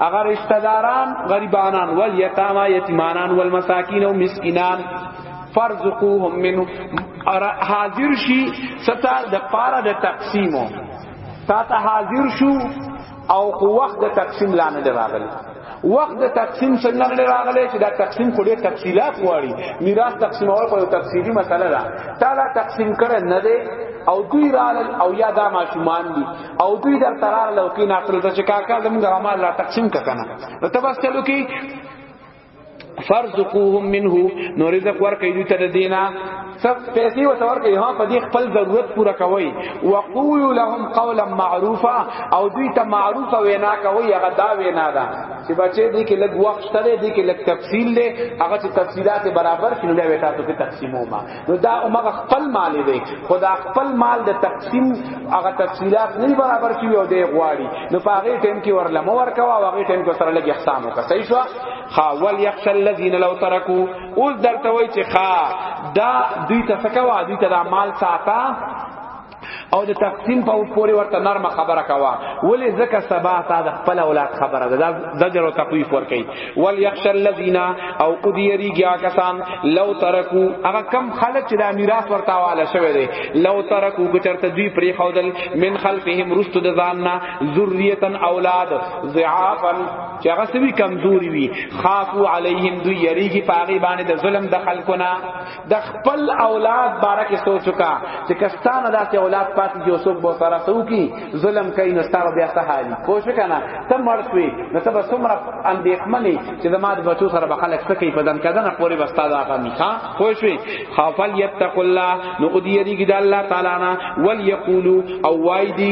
اگر رشتہ داران غریبانان ول یتاما یتیمانان ول مساکین او مسکینان فرزقوهم منه حاضر شي ستا د پاره د تقسیمو تا ته حاضر شو او خو وخت د تقسیم لا نه راغلی وخت د تقسیم څنګه نه راغلی چې دا تقسیم خو ډېر تفصيلات غواړي میراث تقسیمول په تفصیلی مسله ده تعالی تقسیم کړي نه دی او دوی رال او یا دا ماشومان دي او دوی در ترار لو کې ناقل ته چې کاکا زموږ عمل لا تقسیم ککنه ته بس چلو کې فرزقوهم منه نو رزق ورکې دي تر دینا سب پیسې و تور کې ها په دې خپل ضرورت پورا کوي وقول لهم قولا معروفا او دوی ته معروف وینا کوي هغه دا وینا ده چې بچې دې کې لګ وخت ترې دې کې لګ تفصیل له هغه چې تفصيلات برابر کړي له وتا ته تقسیمو ما نو دا عمر خپل مال دی خدا خپل مال د تقسیم هغه تفصيلات نه برابر شي او دی غواړي نو په هغه ټیم کې ورله مو ورکوا او هغه ټیم کې سره لګي احسان وکړه صحیح شو خاول یخش الذین لو ترکو اوس درته وای چې خا دا دوی ته څه کوا دوی ته مال ساته او د تقسیم په پورې ورته نرمه خبره کوا ولی زکه سبا تا د خپل اولاد خبره ده زجر او تخویف ور کوي ول یخش الذین او ادیری گیا کسان لو ترکو هغه کم خلک چې د میراث ورته واله شوی دی لو ترکو کو چرته دوی پری خودل من خلفهم رست د ځاننا ذریتن اولاد ضعافا چې هغه سوي کمزوري وي خافو علیهم دوی یریږي پاغي باندې د ظلم د خلقنا د خپل اولاد باره کې سوچ وکا چې کستانه داسې اولاد پاتې جو څوک به سره سو کی ظلم کوي نو ستاره بیا څه حالي کوښښ کنه ته مړ شوې نو ته به څومره اندېښمنې چې د ماد بچو سره به خلک څه کوي په دن کدن پورې بستا دا غمی ها کوښښ خافل یتق الله نو دې یریږي د الله تعالی نه ول یقولو او وای دی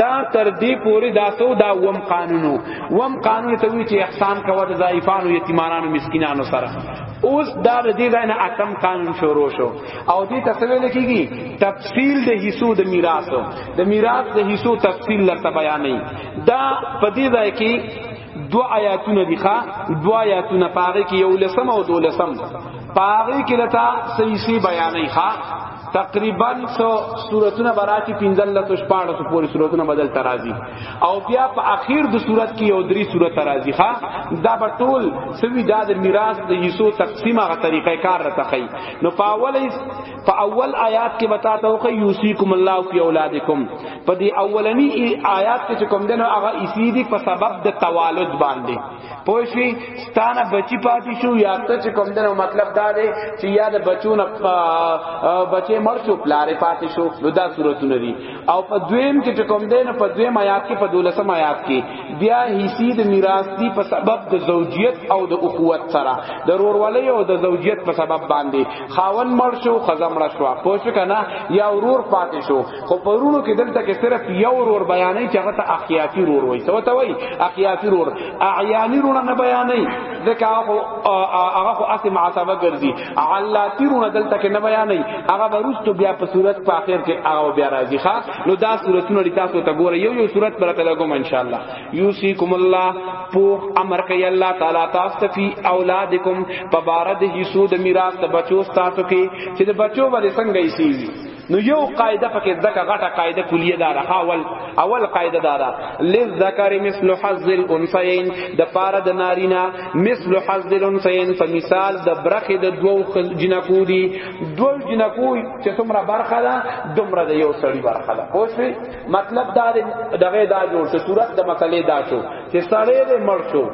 دا تر دې پوری دا سو دا وم قانونو وم قانون ته وی چې احسان کوه د ضعیفانو یتیمانو مسکینانو سره اوس دا د دې ځای نه اتم قانون شروع شو او دې تسویل کیږي تفصیل د حصو د میراث د میراث د حصو تفصیل لته بیان نه دا په دې ځای کې دو آیاتونه دي ښا دو آیاتونه پاره کې یو لسم او دو لسم پاره کې لتا صحیح سی بیانې ښا تقریبا سو سورتونه براتی پنځل لته شپاړه سو پوری سورتونه بدل ترازی او بیا په اخیر د سورت کې یو درې سورت ترازی ښا دا به ټول سوي دا د میراث د یسو تقسیمه غ طریقې کار راتخی نو پاولی په اول آیات کې بتا ته وکي یوسیکم الله فی اولادکم په دې اولنی آیات کې کوم دنو هغه اسی دی په سبب د توالد باندې پوه شي ستانه بچی پاتې شو یا ته چې کوم دنو مطلب دا دی چې یا د بچونه بچي مر شو پلارې پاتې شو نو دا صورتونه دي او په دویم کې کوم دنو په دویم آیات کې په دولسم آیات کې بیا حصي د میراث دی په سبب د زوجیت او د اخوت سره د رورولۍ او د زوجیت په سبب باندې خاون مړ شو خزه مړ شو پوه شو کنه یا ورور پاتې شو خو پرونو کې دلته کې صرف یو ورور بیانې چې هغه ته اخیاتی ورور وای سو ته وای اخیاتی ورور اعیانی ورور نه بیانې ځکه هغه هغه خو اسم عصبه ګرځي علاتی ورور دلته کې نه بیانې هغه ورستو بیا په صورت په اخر کې هغه بیا راځي ښا نو دا صورتونه لري تاسو ته ګوره یو یو صورت برته لګوم ان شاء الله یوسیکم الله پوخ امر کوي الله تعالی تاسو ته فی اولادکم پبارد حصو د میراث د بچو تاسو کې چې د بچو باندې څنګه یې سیږي نو یو قاعده پکې دغه غټه قاعده کلیه دار اول اول قاعده دار للذکر مثل حظ الانثیین د پاره د نارینا مثل حظ الانثیین په مثال د برخه د دوو جنکو دی دوو جنکو چې څومره برخه ده دومره د یو سړي برخه ده پوه مطلب دا دغه دا جوړ شو صورت د مقالې دا شو چې سړی دې مړ شو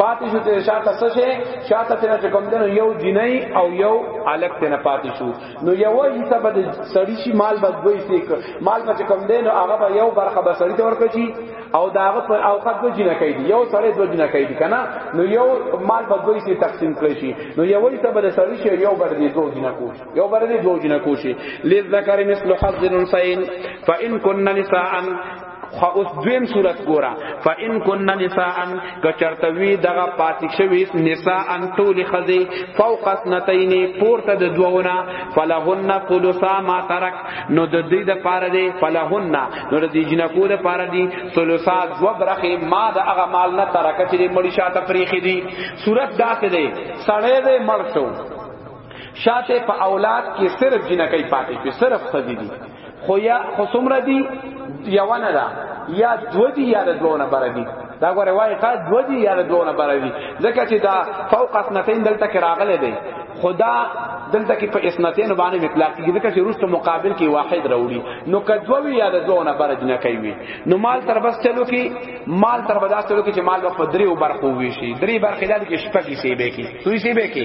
پاتې شو چې شاته څه شي شاته تنه چې کوم دنو یو جنۍ او یو الک تنه پاتې شو نو یو حصہ به سړی شي مال به دوی سیک مال به کوم دنو هغه به یو برخه به سړی ته ورکړي او داغه په اوقات به جنہ کوي یو سړی دوه جنہ کوي کنه نو یو مال به دوی سي تقسیم کړی شي نو یو حصہ به سړی شي یو بر دې دوه جنہ کوي یو بل دی دوه جنہ کوشي لذکر مثل حظ الانثيين فان كن نساء خو اوس دویم صورت ګورا فان کن نساء کچرتوی دغه پاتیک شوی نساء طول خزی فوق اثنتین پورته د دوونه فلهن ثلثا ما ترک نو د دې د پاره دی فلهن نو د دې جنکو د پاره دی ثلثا دو برخه ما د هغه مال نه ترک چې مړی شاته پریخي دی صورت داسې دی سړی دې مړ شو شاته په اولاد کې صرف جنکې پاتې شي صرف خزي دي خو یا خو سمره دي یوانه ده یا دو دي یا دونه بر دي دا غره وای قد دو دي یا دونه بر دي ځکه چې دا فوق اسنتین دلته کې راغله دي خدا دلته کې په اسنتین باندې مطلق کې ځکه چې روسته مقابل کې واحد راوړي نو کدووی یا د دوه نه برج نه کوي نو مال تر بس چلو کې مال تر بس چلو کې چې مال په درې برخو وي شي درې برخې د کې شپږ شي به کې سوي شي به کې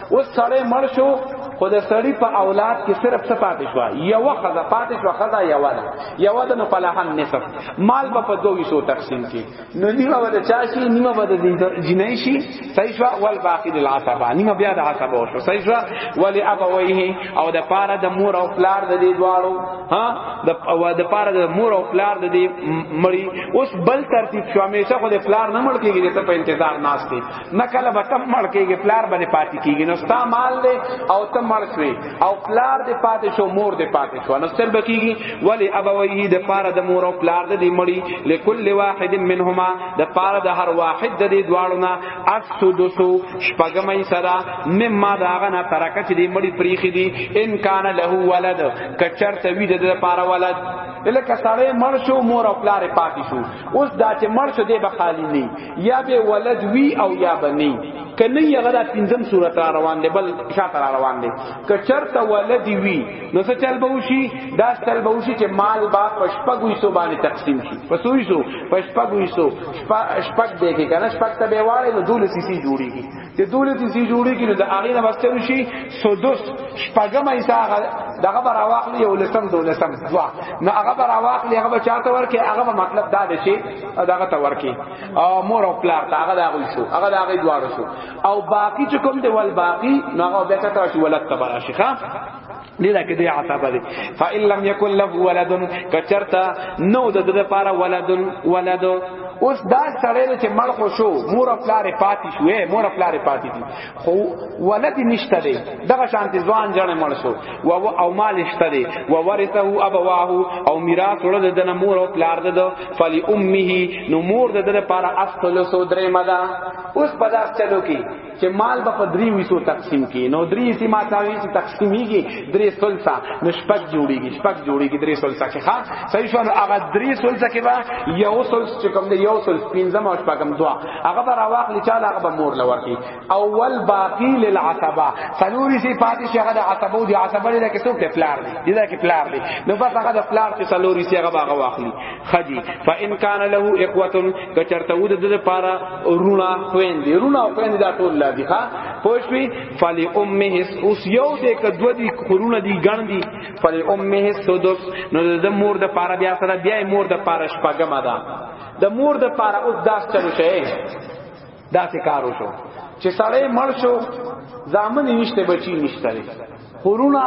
اوس سړی مړ شو خو د سړی په اولاد کې صرف څه پاتې شو یو خزه پاتې شو خزه یو ده یو ده نو پلهن نصف مال به په دوه حصو تقسیم کی نو نیمه به چا شي نیمه به د جنای شي صحیح شو ول باقی للعصبه نیمه بیا د عصبه شو صحیح شو ول ابویه او د پاره د مور او پلار د دې دواړو ها د او د پاره د مور او پلار د دې مړی اوس بل ترتیب شو همیشه خو د پلار نه مړ کیږي ته په انتظار ناشته نه کله به تم مړ کېږي پلار باندې پاتې کېږي نو ستا مال دی او ته مړ شوې او پلار دې پاتې شو مور دې پاتې شو نو ستر بکیږي ولی ابویه د پاره د مور او پلار دې مړی لکل واحد منهما د پاره د هر واحد دې دواړو نه اسدسو شپګمې سره مما داغه نه ترکه چې دې مړی پریخي دي ان کان له ولد کچرته وی د پاره ولد لکه سړی مړ شو مور او پلار پاتې شو اوس دا چې مړ شو دې به خالی نه یا به ولد وی او یا بنی کنه یغه دا پنځم صورت را روان دی بل شاته را روان دی که چرته ولدی وی نو څه چل به وشي دا چل به وشي چې مال با پشپګوي سو باندې تقسیم شي پسوي سو پشپګوي سو شپګ دی کې کنه شپګ ته به واړې نو دول سیسی جوړیږي د دولت سی جوړی کینو د هغه نه واسطه شي سودس شپګم ایسا دغه بر واخل یو لسم دو لسم دوا نو هغه بر واخل هغه بچا ته ورکه هغه مطلب دا دی چې دغه ته ورکه او مور او پلار ته هغه دغه شو هغه دغه دوار شو او باقی چې کوم دی ول باقی نو هغه به ته شو ولت تبر شي ښا دې دا کې دې عتاب دې فإن لم يكن له ولد کچرتا نو د دې لپاره ولد ولد اوس دا سړی چې مړ خو شو مور خپل پاتې شو مور خپل پاتې دي خو ولد نشته دی دغه شانت ځوان جن مړ شو و او مال نشته دی و ورثه ابواه او میراث ورته د مور او پلار ده فلی امه نو مور د دې لپاره اصل سو درې مدا اوس پداس چلو کی چې مال به په درې ویسو تقسیم کی نو درې سی ما تاوی چې تقسیمیږي درې سلسا نو شپږ جوړیږي شپږ جوړیږي درې سلسا کې ښا صحیح شو نو هغه درې سلسا کې به یو سلس چې کوم دی یو سلس پنځم او شپږم دوا هغه به راواخلی چې هغه به مور لور کی اول باقی للعتبه سنوري سی پاتې شي هغه د عتبه او د عتبه لکه څوک پلار دی دا کې پلار دی نو بس هغه د پلار چې سلوري سی هغه هغه واخلی خدی فان کان له اخوتن کچرته ود د پارا رونا خويند رونا خويند دا ټول لا دي ها پوښوي فلی امه اوس یو دې ک دو دي خورونه دي ګڼ دي فلی امه سدس نو د مور د پارا بیا سره بیا مور د پارا شپګم ده د مور د پارا اوس داس چلو شي دا څه کار وشو چې سړی مړ شو ځامن نشته بچی نشته خورونه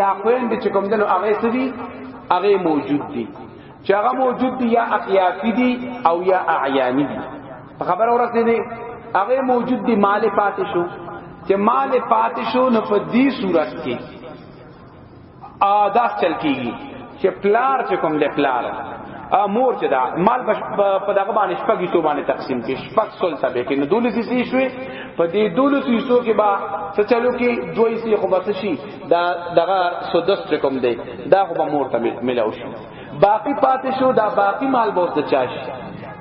یا خوین د چکم دنو هغه سدي هغه موجود دي چې هغه موجود دي یا اقیافی دي او یا اعیانی دي خبر اورته دي هغه موجود دي مال پاتې شو چې مال پاتې شو نو په دې صورت کې آداس چل کیږي چې پلار چې کوم د پلار مور چې دا مال په دغه باندې شپږ حصو باندې تقسیم کې شپږ سل تبه کې نو دولس حصې شوې په دې دولس حصو کې با څه چلو کې دوه حصې خو بس شي دا دغه سدس چې کوم دی دا خو به مور ته ملاو شي باقی پاتې شو دا باقی مال به څه چاش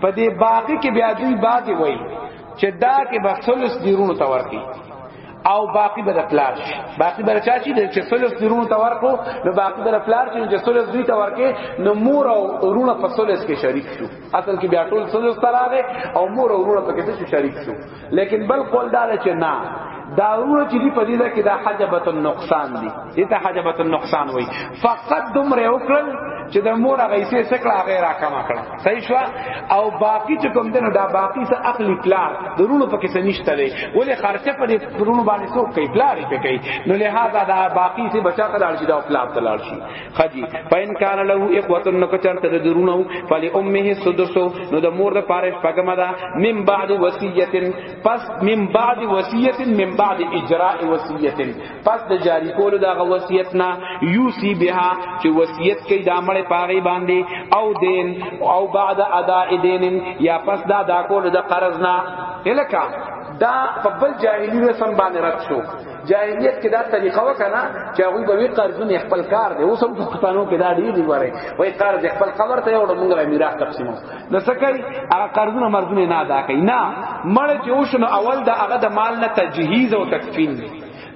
په دې باقی کې بیا دوی باقی وای چې دا کې به ثلث دیرونو تورکی او باقی بر پلار شي باقی بر چا شي چې ثلث درونو ته ورکو نو باقی بر پلار شي چې ثلث دوی ته ورکه نو مور او ورونه په ثلث کې شریک شو اصل کې بیا ټول ثلث تراغه او مور او ورونه په کې شریک شو لیکن بل قول دا چې نه داونه چې دی په دې ځای کې دا حجبت النقصان دی دې ته حجبت النقصان وای فقط دومره وکړل چې د مور غیسه سکړه غیر راکمه کړه صحیح شو او باقی چې کوم دنو دا باقی څه عقلی پلار درونو پکې څه نشته لري ولې خرچه پر درونو باندې څوک کوي پلار یې کوي نو لہذا دا باقی څه بچا ته لاړ شي دا پلار ته لاړ شي خدي پاین کان له اخوت نو کچر ته درونو فلی امه سدسو نو د مور د پاره پګما دا من بعد وصیت پس من بعد وصیت من بعد اجراء وصیت پس د جاری کولو دا وصیت نه یوسی بها چې وصیت کوي دا مړ پاغي باندې او دین او بعد ادا دین یا پس دا دا کول د قرض نه الکا دا په بل جاهلی رسم باندې رد شو جاهلیت کې دا طریقه وکنه چې هغه به وی قرضونه خپل کار دی اوس هم په پښتنو کې دا ډیر دی وره وای قرض خپل قبر ته وړو موږ به میراث تقسیمو نو سکای هغه قرضونه مرزونه نه ادا کوي نه مړ چې اوس نو اول دا هغه د مال نه تجهیز او تکفین دی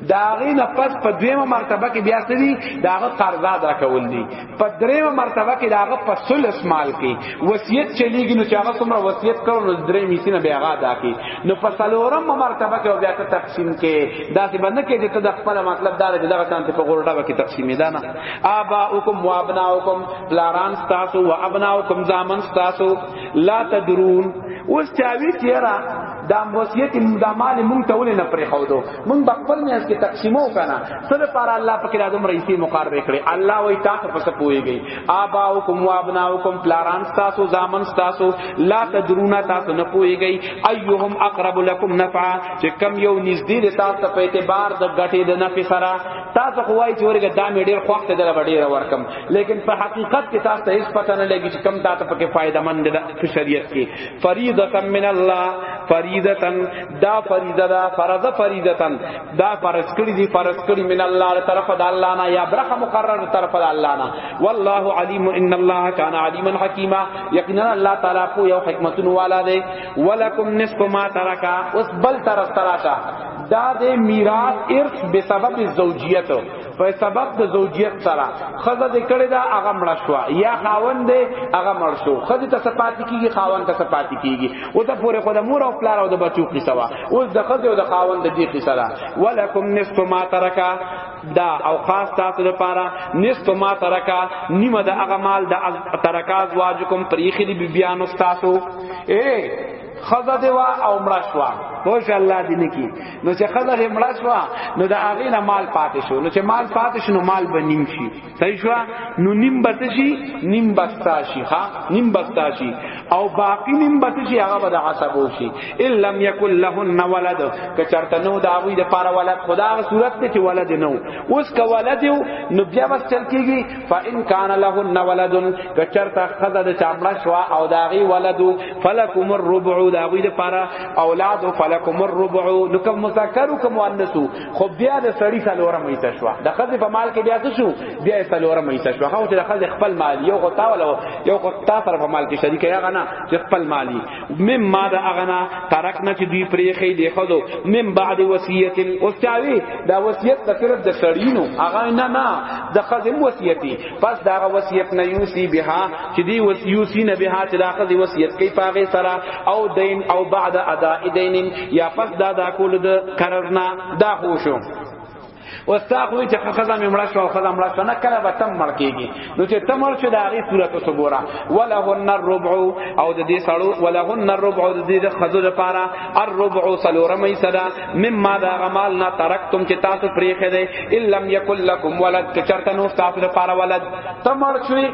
داغه نه پس په دیمه مرتبه کې بیا سړي داغه قرض ادا کول دي په دریمه مرتبه کې داغه په ثلث مال کې وصیت چلیږي نو چې هغه څومره وصیت کړو نو درې میسی نه بیا ادا کی نو په څلورم مرتبه کې بیا ته تقسیم کې دا څه باندې کې چې ته د خپل مطلب دار چې دغه شانته په غوړډه کې تقسیمې ده نه اباؤکم وابناؤکم لاران تاسو وابناؤکم زامن تاسو لا تدرون اوس چاوی تیرا دا وصیت دا مال مونږ ته ولې نه پرې خو دو مونږ په خپل میاس کې تقسیمو کنه سره پر الله پکې د عدم رئیسی مقرر کړي الله وای تاسو پس پويږي اباؤکم و ابناؤکم پلاران تاسو زامن تاسو لا تدرونا تاسو نه پويږي ايهم اقرب لكم نفعا چې کم یو نږدې تاسو په اعتبار د غټې د نفع سره تاسو خوای چې ورګه دا مې ډېر خوښ ته دل ډېر ورکم لیکن په حقیقت کې تاسو هیڅ پته نه لګی چې کم تاسو پکې فائدہ مند ده په شریعت کې فریضه من الله فریضه دا فریضه دا فرض فریضه دا فرض کړی دی فرض کړی من الله تر طرف د الله نه یا برخه مقرر تر طرف د الله نه والله علیم ان الله کان علیما حکیما یقینا الله تعالی کو یو حکمت والا دی ولکم نصف ما ترکا اس بل طرف ترکا دا دے میراث ارث بسبب زوجیت په سبب د زوجیت سره خزه د کړي دا هغه مړ شو یا خاوند دی هغه مړ شو خزه ته سپاتی کیږي خاوند ته سپاتی کیږي او ته پورې خو د مور او پلار او د بچو قصه وا اوس د خزه او د خاوند د دې قصه ده ولکم نصف ما ترکا دا او خاص تاسو لپاره نصف ما ترکا نیمه د هغه مال د ترکا زواجکم پریخي دی بیان تاسو اے خزه دی وا او مړه شو نو چې الله دې نکی نو چې خزه دې مړه شو نو دا هغه نه مال پاتې شو نو چې مال پاتې شو نو مال به نیم شي صحیح شو نو نیم بس شي نیم بستا شي ها نیم بستا شي او باقی نیم بس شي هغه به د عصبو شي ان لم یکن لهن ولد که چرته نو دا وی د پاره ولد خدا صورت ته چې ولد نو اوس که ولد نو بیا بس چل کیږي فان کان لهن ولد که چرته خزه د چامړه شو او دا غي ولد فلکم الربع دا غوی د پاره اولاد فلکم الربع نو کوم مذکر او کوم مؤنث خو بیا د سړی سلوره مې تشوا د خځه په مال کې بیا څه شو بیا سلوره مې تشوا خو چې د خځه خپل مال یو خو تا ولا یو خو تا سره په مال کې شریک یا غنا چې خپل مالی مم ما دا غنا ترک نه چې دوی پرې خې دی خو مم بعد وصیت او چاوي دا وصیت صرف د سړی نو هغه نه نه د خځه وصیت پس دا وصیت نه یوسی بها چې دی یوسی نه بها چې دا خو دی وصیت کوي پاغه سره او دین او بعد ادا دین یا پس دا دا کول د قرض نه دا خوشو وستا خو چې خزه مې مړه شو خزه مړه شو نه کله به تم مړ کیږي نو چې تم مړ شو دا غي صورت اوس ګورا ولهن الربع او د دې سړو ولهن الربع د دې خزو لپاره الربع سلورمې صدا مما دا غمال نا ترکتم چې تاسو پرې خده ان لم یکل لکم ولد که چرته نو تاسو لپاره ولد تمر شوی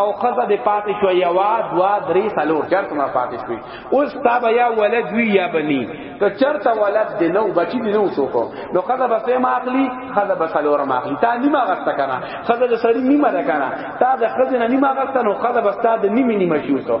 او قضا د پاتې شو یا وا دوا درې سالور چرته ما پاتې شوی اوس تا بیا ولد وی یا بنی که چرته ولد دی نو بچی دی نو څوک نو قضا بس ما اخلي قضا بس سالور ما اخلي تا نیمه غست کنه قضا د سړی نیمه ده کنه تا د قضا نیمه غست نو قضا بس تا د نیمه نیمه شو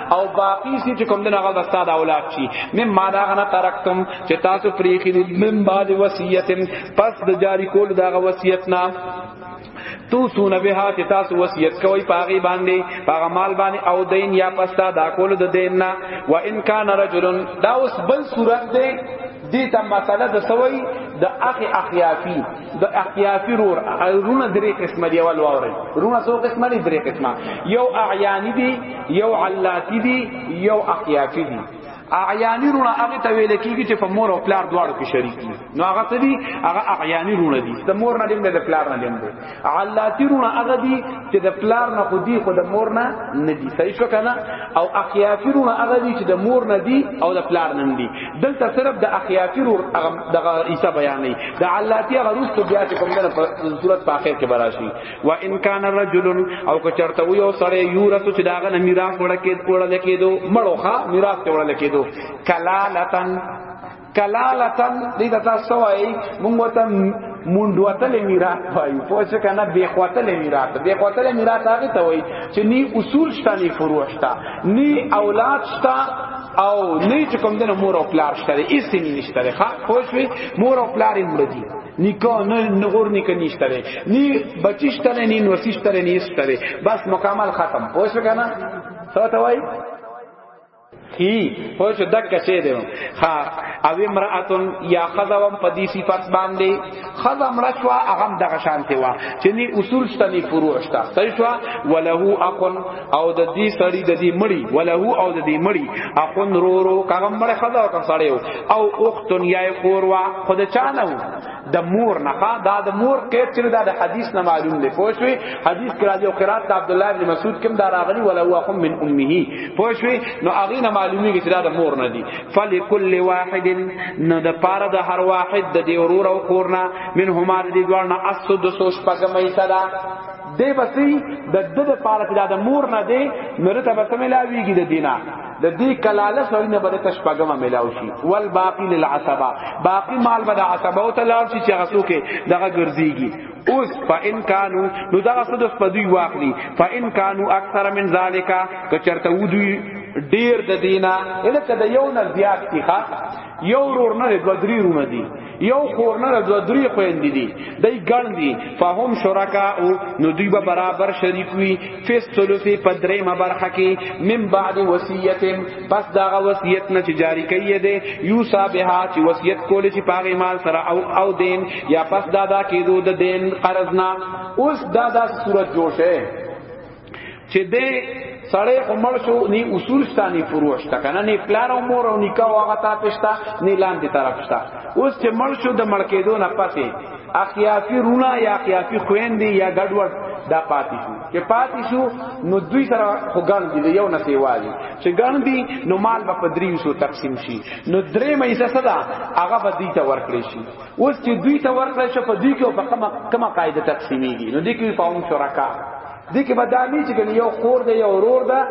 او باقی سی چې کوم دغه هغه استاد اولاد شي مم ما دا غنه ترکتم چې تاسو پریخي مم بعد وصیت پس د جاری کول دغه وصیت نه تو سونه به چې تاسو وصیت کوي پاغي باندې پاغه مال باندې او دین یا پستا دا کول د دین نه و ان کان رجل دا اوس بل صورت دی دې ته مسله د سوي د اخ اخیافی د احیافی رور رونه درې قسمه دی ول واوري رونه څو قسمه دي درې قسمه یو اعیانی دی یو علاتی دی یو احیافی دی اعیانی رونه هغه ته ویل کیږي چې په مور او پلار دواړو کې شریک دي نو هغه څه دي هغه اعیانی رونه دي د مور نه دیم د پلار نه دیم دي علاتی رونه هغه دي چې د پلار نه خو دي خو د مور نه نه دي صحیح شو کنه او اخیافی رونه هغه دي چې د مور نه دي او د پلار نه دي دلته صرف د اخیاتی رور دغه عیسی بیانې د علاتی غروس ته بیا چې کوم نه صورت په اخر کې براشي و ان کان رجل او کو چرته یو سړی یورث چې داغه نه میراث ورکې وړل کېدو مړوخه میراث ته وړل کېدو کلالتن کلالتن دې د تاسو وای مونږ ته مونډوتل میراث وای په څه کنه بے خوتل میراث بے خوتل میراث هغه ته وای چې نی اصول شته نی فروع شته نی اولاد شته او نه چې کوم دنه مور او پلار شته ایس نه نشته ده ښه خو شوي مور او پلار یې مړ دي نکاح نه نغور نکاح نشته ده ني بچی شته نه ني نورسی شته نه نشته ده بس مکمل ختم خو شو کنه څه ته وای هی خو شو دک څه دی ها او امراتن یا خذوم پدی صفات باندې خزه مړه شو هغه دغه شانته وا چې نی اصول شته نی فروع شته صحیح شو وله اخن او د دې سړی د دې مړی وله او د دې مړی اخن رو رو هغه مړه خزه او سړی او اخت یا خور وا خود چانه د مور نه دا د مور قید چې دا د حدیث نه معلوم دی پوه شوی حدیث کې راځي او قرات د عبد الله بن مسعود کوم دا راغلی ولا هو من امه پوه شوی نو هغه نه معلومیږي چې دا د مور نه دی فلکل واحد نو د پاره د هر واحد د دی ورور او کورنا من هما د دی دوړنا اسو د سوش پګمې صدا دی بسی د د د پاره پیدا د مور نه دی نور ته بس ملاویږي د دینا د دې کلاله سوی نه بده تش پګما ملاو شي ول باقی للعصبه باقی مال بده عصبه او تلار شي چې غسو کې دغه ګرځيږي اوس فإن كانوا نو دا څه د پدوی واخلي فإن كانوا اکثر من ذالک کچرته ودوی ډیر د دینا الکه د یو نه زیات کی ښا یو رور نه د درې رونه دي یو خور نه د درې خويند دي دای ګڼ دي فهم شرکا او نو دوی به برابر شریک وي فیس ثلثی پدریمه برخه کې من بعد وصیت پس دا وصیت نه چې جاری کوي دی یوسا بها چې وصیت کول چې پاغه مال سره او او دین یا پس دا دا کېدو د دین قرض نه اوس دا دا صورت جوړ شي چې دې سړی عمر شو نی اصول شتا نی فروع شتا کنه نی پلار عمر او نکاح هغه تا پښتا نی لاندې طرف شتا اوس چې مړ شو د مړ کېدو نه پاتې اخیافی رونا یا اخیافی خويندې یا ګډوډ دا پاتې شو چې پاتې شو نو دوی سره خو ګڼ دي یو نه سیوالي چې ګڼ دي نو مال به په دریو سو تقسیم شي نو درې مې حصہ صدا هغه به دوی ته ورکړي شي اوس چې دوی ته ورکړي شي په دوی کې په کومه کومه قاعده تقسیمیږي نو دې کې فهم شرکا دې کې به دامي چې یو خور دی یو ورور ده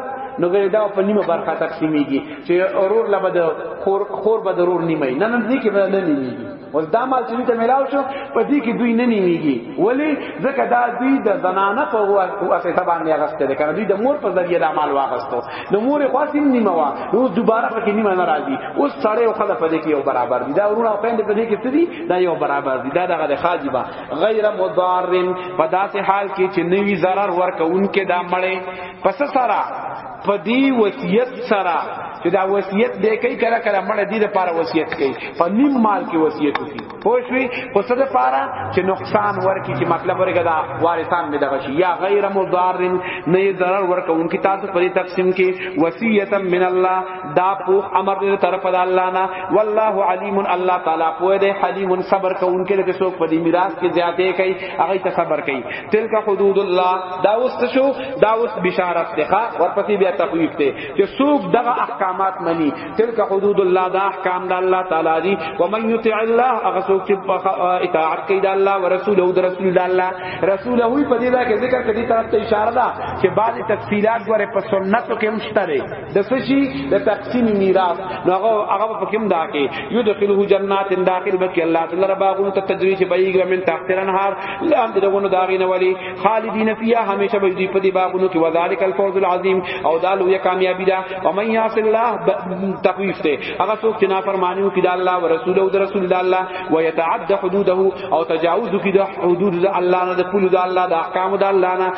نو ګره دا په نیمه برخه تقسیمیږي چې ورور لبد خور خور بدرور نیمه نه نه دې کې نه نیمه اوس دا مال چې ته ملاو شو په دې کې دوی نه نیمیږي ولی ځکه دا دوی د زنانه په واسطه باندې اغسته ده کنه دوی د مور په ذریعہ دا مال واغستو د مور خاص نیمه وا نو دوباره پکې نیمه نه راځي اوس سړی او خلک په دې کې یو برابر دي دا ورونه خويند په دې کې څه دي دا یو برابر دي دا دغه خاجبه غیر مضار په داسې حال کې چې نوی zarar ورکون کې دا مړې پس سره په دی وصیت سره چې دا وصیت دی کوي کله کله مړ دی د پاره وصیت کوي په نیم مال کې وصیت کوي پوښوي خو څه د پاره چې نقصان ورکی چې مطلب ورګه دا وارثان می دغه شي یا غیر مضار نه ضرر ورکون کی تاسو په تقسیم کې وصیت من الله دا پوخ امر دی طرف د الله نه والله علیم الله تعالی پوه دی حلیم صبر کوونکې د څوک په دې میراث کې زیاتې کوي هغه ته صبر کوي تلک حدود الله دا اوس شو دا اوس بشارت ده ورپسې بیا تخویف ده چې څوک دغه احکامات مني تلک حدود الله دا احکام د الله تعالی دي و من یطع الله هغه څوک چې اطاعت کوي د الله او رسول او د رسول الله رسول هو په دې دا کې ذکر کړي طرف ته اشاره ده چې بعضی تفصيلات غره په سنتو کې مشترک د سشي د تقسیم میراث نو هغه هغه په کوم دا کې یو دخلوه جنات داخل بکی الله تعالی ربا غون ته تدریج بیګ من تحت الانهار لام دغونو داغین ولی خالدین فیها همیشه به دی په دی باغونو کې وذالک الفوز العظیم او دالو یا کامیابی دا و من یعص الله تخویف ته هغه څوک چې نافرمانیو کې د الله او رسول او د رسول د الله و یتعد حدوده او تجاوز کې د حدود الله نه د پلو د الله د احکام د الله نه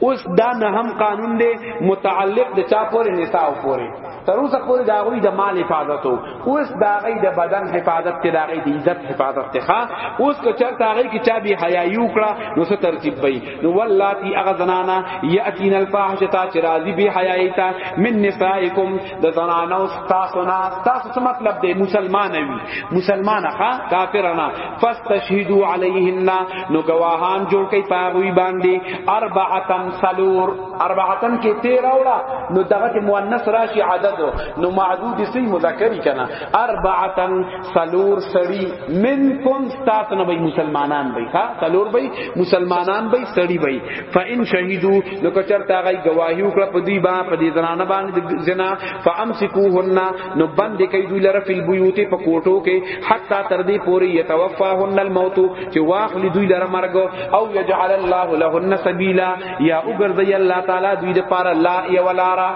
اوس دا نه هم قانون دی متعلق د چا پورې نساء پورې تر اوسه پورې دا غوي د مال حفاظت او اوس دا غي د بدن حفاظت کې دا غي د عزت حفاظت ته ښا اوس که چرته غي کې چا به حیا یو کړه نو څه ترتیب وي نو ولاتی اغه زنانا یاتین الفاحشه تا چرازی به حیا ایتا من نسائکم د زنانو تاسو نه تاسو څه مطلب دی مسلمان وي مسلمان ښا کافر نه فاستشهدوا عليهن نو گواهان جوړ کئ پاوی باندې اربعتن سلور اربعتن کې 13 وړه نو دغه مؤنث راشي عدد نو معدود سي مذکری کنه اربعتن سلور سړی منکم تاسو نه به مسلمانان وي ښا سلور به مسلمانان به سړی وي فإن شهدوا نو کچر تا غي گواہی وکړه په دوی باندې په دې زنانه باندې زنا فامسكوهن نو بند کئ دوی لره فل بیوت په کوټو کې حتا تر دې پوری يتوفاهن الموت چې واخلي دوی لره مرګ او يجعل الله لهن سبيلا یا وګرځي الله تعالی دوی د پاره لا یولارا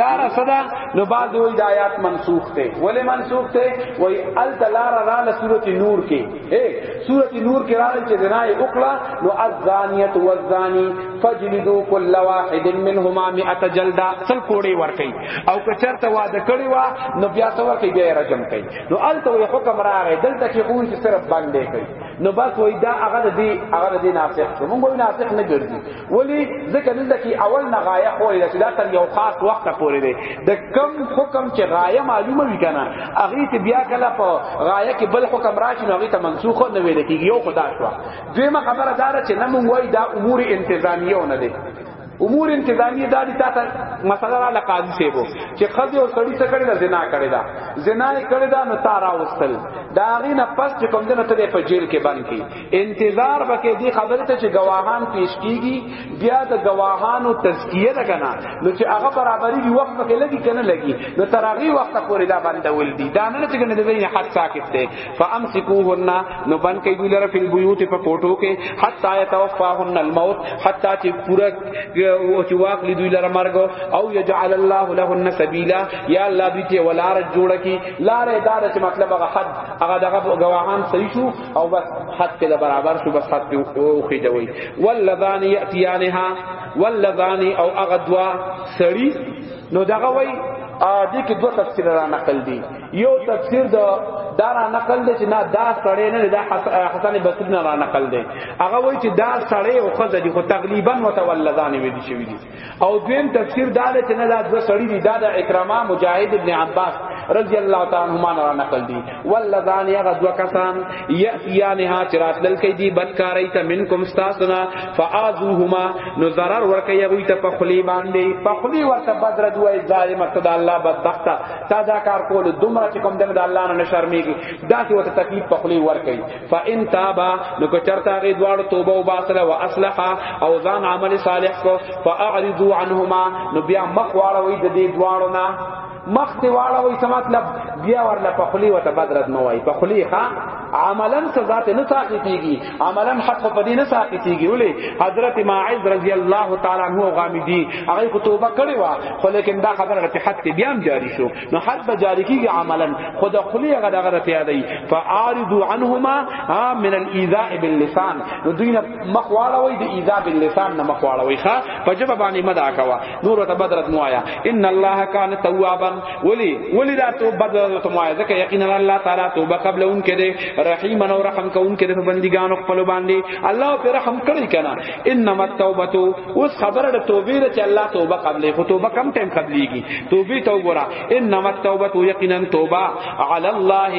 لار صدا نو بعد وی د آیات منسوخ ته ولی منسوخ ته وی ال دلار را ل سورۃ نور کې اے سورۃ نور کې راغل چې زنا یې وکړه نو الزانیت والزانی فجلدوا كل واحد منهما 100 جلدا سل کوړي ور کوي او که چرته واده کړی وا نو بیا څو ور کوي بیا رجم کوي نو ال ته وی حکم راغی دلته کې خو چې صرف باندې کوي نو بس وای دا هغه دی هغه دی ناسخ شو مونږ وای ناسخ نه ګرځي ولی ځکه دلته کې اول نه غایه خو لري دا تر یو خاص وخت پورې دی د کم حکم چې غایه معلومه وي کنه هغه ته بیا کله په غایه کې بل حکم راشي نو هغه ته منسوخ نه ویل کېږي یو خدا شو دویمه خبره دا چې نه مونږ وای دا امور انتظامیه نه دي امور انتظامی دا دي تاسو مسله را لقاضي سیبو چې خځه او سړی څه کړی دا زنا کړی دا زنا کړی دا نو تارا وستل دا غینه پس چې کوم دنه ته په جیل کې بند کی انتظار وکې دی خبره ته چې گواهان پیش کیږي بیا د گواهانو تزکیه ده کنه نو چې هغه برابرۍ دی وخت کې لګي کنه لګي نو تر هغه وخت پورې دا بندول دي دا نه چې کنه د دې حد ساکت ده فامسکوهن نو بن کې دی لره فل بیوت په کوټو کې حتا یتوفاهن الموت حتا چې پورا او چې واخ لیدوی لره مرګ او یجعل الله لهن سبیلا یا الله دې ته ولار جوړه کی لار دار چې مطلب هغه حد هغه دغه گواهان صحیح شو او بس حد کې د برابر شو بس حد کې او خېدوي واللذان یاتیانها واللذان او اغدوا سړی نو دغه وای دې کې دوه تفسیر را نقل دي یو تفسیر د دا را نقل دي چې نه دا سړی نه دا حسن بصری نه را نقل دي هغه وای چې دا سړی او خزه دي خو تقریبا متولدان ویل شوی دي او دویم تفسیر دا دی چې نه دا دوه سړي دي دا د اکرامه مجاهد ابن عباس رضی الله تعالی عنهما را نقل دي ولذان یغدو کسان یاتیانها چرات لل کی دی بدکاری ته منکم استاسنا فاذوهما نو zarar ورکی یوی ته پخلی باندې پخلی ورته بدر دوی ظالم ته د الله بدبخت تا دا کار کول دومره چې کوم د الله نه شرمېږي دا چې وته تکلیف پخلی ورکی فان تابا نو که چرته هغه دواړو توبه او باسله او اصلح او ځان عمل صالح کو فاعرضوا عنهما نو بیا مخ واړوي د دې دواړو نه مخ دی واړوي څه مطلب بیا ورله په خلی وته بدرت نو وای په خلی ښا عملا سزا ته نه ساقی کیږي عملا حق په دې نه ساقی کیږي ولې حضرت ماعز رضی الله تعالی عنہ غامدی هغه توبه کړې و خو لیکن دا خبره ته حد بیا جاری شو نو حد به جاری کیږي عملا خود خلی هغه دغه رتیا دی فاعرضوا عنهما من الاذاء باللسان نو دوی نه مخواړوي د اذا باللسان نه مخواړوي ښا په جواب باندې مدا کوا نور ته بدرت موایا ان الله کان توابا ولی ولی دا تو بدرت موایا ځکه یقینا الله تعالی توبه قبل ان کې دی رحیم او رحم کوونکې دی په بندګانو خپل باندې الله پر رحم کړی کنه انما التوبه اوس خبره د توبې ده چې الله توبه قبلې خو توبه کم ټیم قبلېږي توبې ته وګوره انما التوبه یقینا توبه علی الله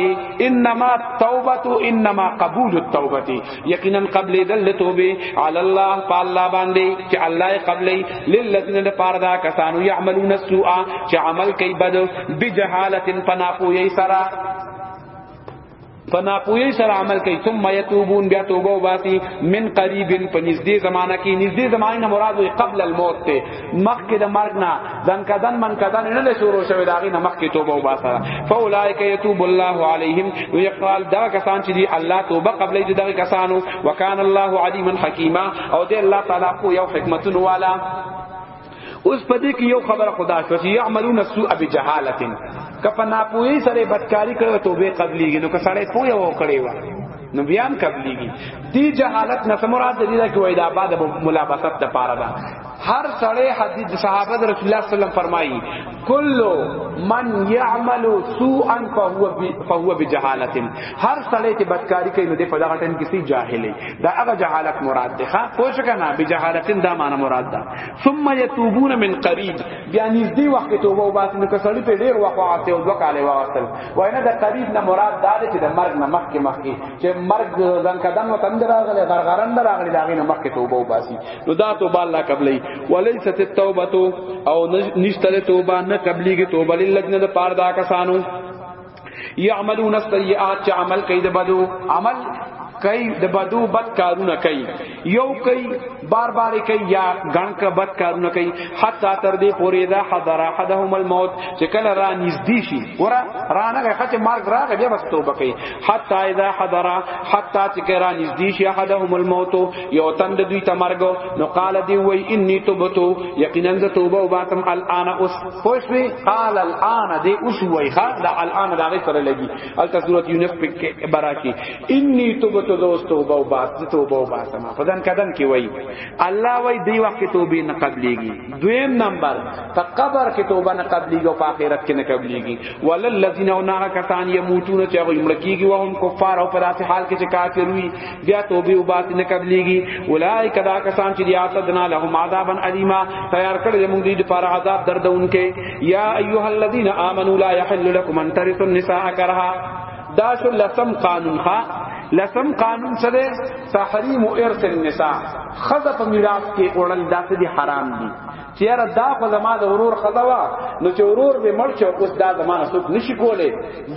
انما التوبه انما قبول التوبه یقینا قبلې دل توبې علی الله په الله باندې چې الله یې قبلې للذین لپاره دا کسانو یعملون السوء چې عمل کوي بد بجهالت پناپوی سره فناپوی سره عمل کوي ثم يتوبون بیا توبه وباسي من قریب په نږدې زمانہ کې نږدې زمانہ نه مراد وي قبل الموت ته مخکې د مرګ نه ځن کدن من کدن نه له شروع شوی داغي نه مخکې توبه وباسه فاولائک يتوب الله عليهم ويقال دا کسان چې دی الله توبه قبل دې دغه کسانو وکانه الله عليما حکیما او دې الله تعالی کو یو حکمتونه والا اوس پدې کې یو خبره خدا شو چې یعملون السوء بجهاله کپه ناپوهی سره بدکاری کړو توبه قبليږي نو که سړی پوهه و کړی و نو بیا هم قبليږي دی جهالت نه مراد دې دا کې وای دا بعد ملابسات د پاره ده هر سړی حدیث صحابه رسول الله صلی الله علیه وسلم فرمایي کل من يعمل سوءا فهو فهو بجهاله هر سړی چې بدکاری کوي نو دې په دغه ټن کې سي جاهل دی دا هغه جهالت مراد ده ښا پوښ کنه بجهالتین دا معنی مراد ده ثم يتوبون من قريب بیا نږدې وخت کې توبه وباسي نو کسړی په ډیر وخت واسطه او وکاله واسطل وای نه د قریب نه مراد دا دی چې د مرګ نه مخکې مخکې چې مرګ ځان قدم و تم دراغله غرغرن دراغله دا نه مخکې توبه وباسي نو دا توبه الله قبلې وليست التوبه او نشته توبه نه قبليږي توبه لله نه پاره دا کسانو یعملون السیئات چې عمل کوي د بدو عمل کوي د بدو بد کارونه کوي یو کوي بار بار کوي یا غن کا بد کارونه کوي حتا تر دې پورې دا حضر احدهم الموت چې کله را نږدې شي ور رانه خته مرګ راغی بیا بس توبه کوي حتا اذا حضر حتا چې را نږدې شي احدهم الموت یو تند دوی ته مرګ نو قال دی وای انی توبتو یقینا ز توبه او باتم الان اوس خوش وی قال الان دی اوس وای ها دا الان دا غی سره لګی ال تسورت یونس پک براکی انی توبتو دوست توبه او بات توبه او باتم فدان کدن کی وای الله وای دی وخت توبه نه قبلېږي دویم نمبر ته قبر کې توبه نه قبلېږي او په آخرت کې نه قبلېږي وللذین او ناغه کسان یموتون چې هغه مړ کیږي وهم کفار او په داسې حال کې چې کافر وي بیا توبه او باس نه قبليږي اولای کدا کسان چې یا صدنا لهم عذابا الیما تیار کړل موږ دې لپاره عذاب دردونکې یا ایها الذین آمنو لا یحل لكم ان ترثوا النساء کرها دا شو لسم قانون ها لسم قانون څه ده تحریم ارث النساء خذف میراث کې اورل داسې حرام دي چیرې دا خو زما د ورور خدوا نو چې ورور به مړ شو اوس دا زمانه څوک نشي کولی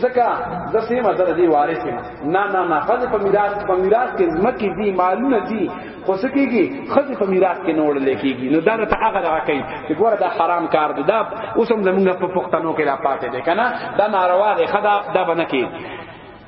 ځکه زه سیمه در دی وارث یم نه نه نه خځه په میراث په میراث کې مکی دی مالونه دی خو سکیږي خځه په میراث کې نوړ لیکيږي نو دا ته هغه دغه کوي چې ګوره دا حرام کار دی دا اوس هم زمونږ په پښتنو کې لا پاتې دی کنه دا ناروا دی خدا دا بنه کې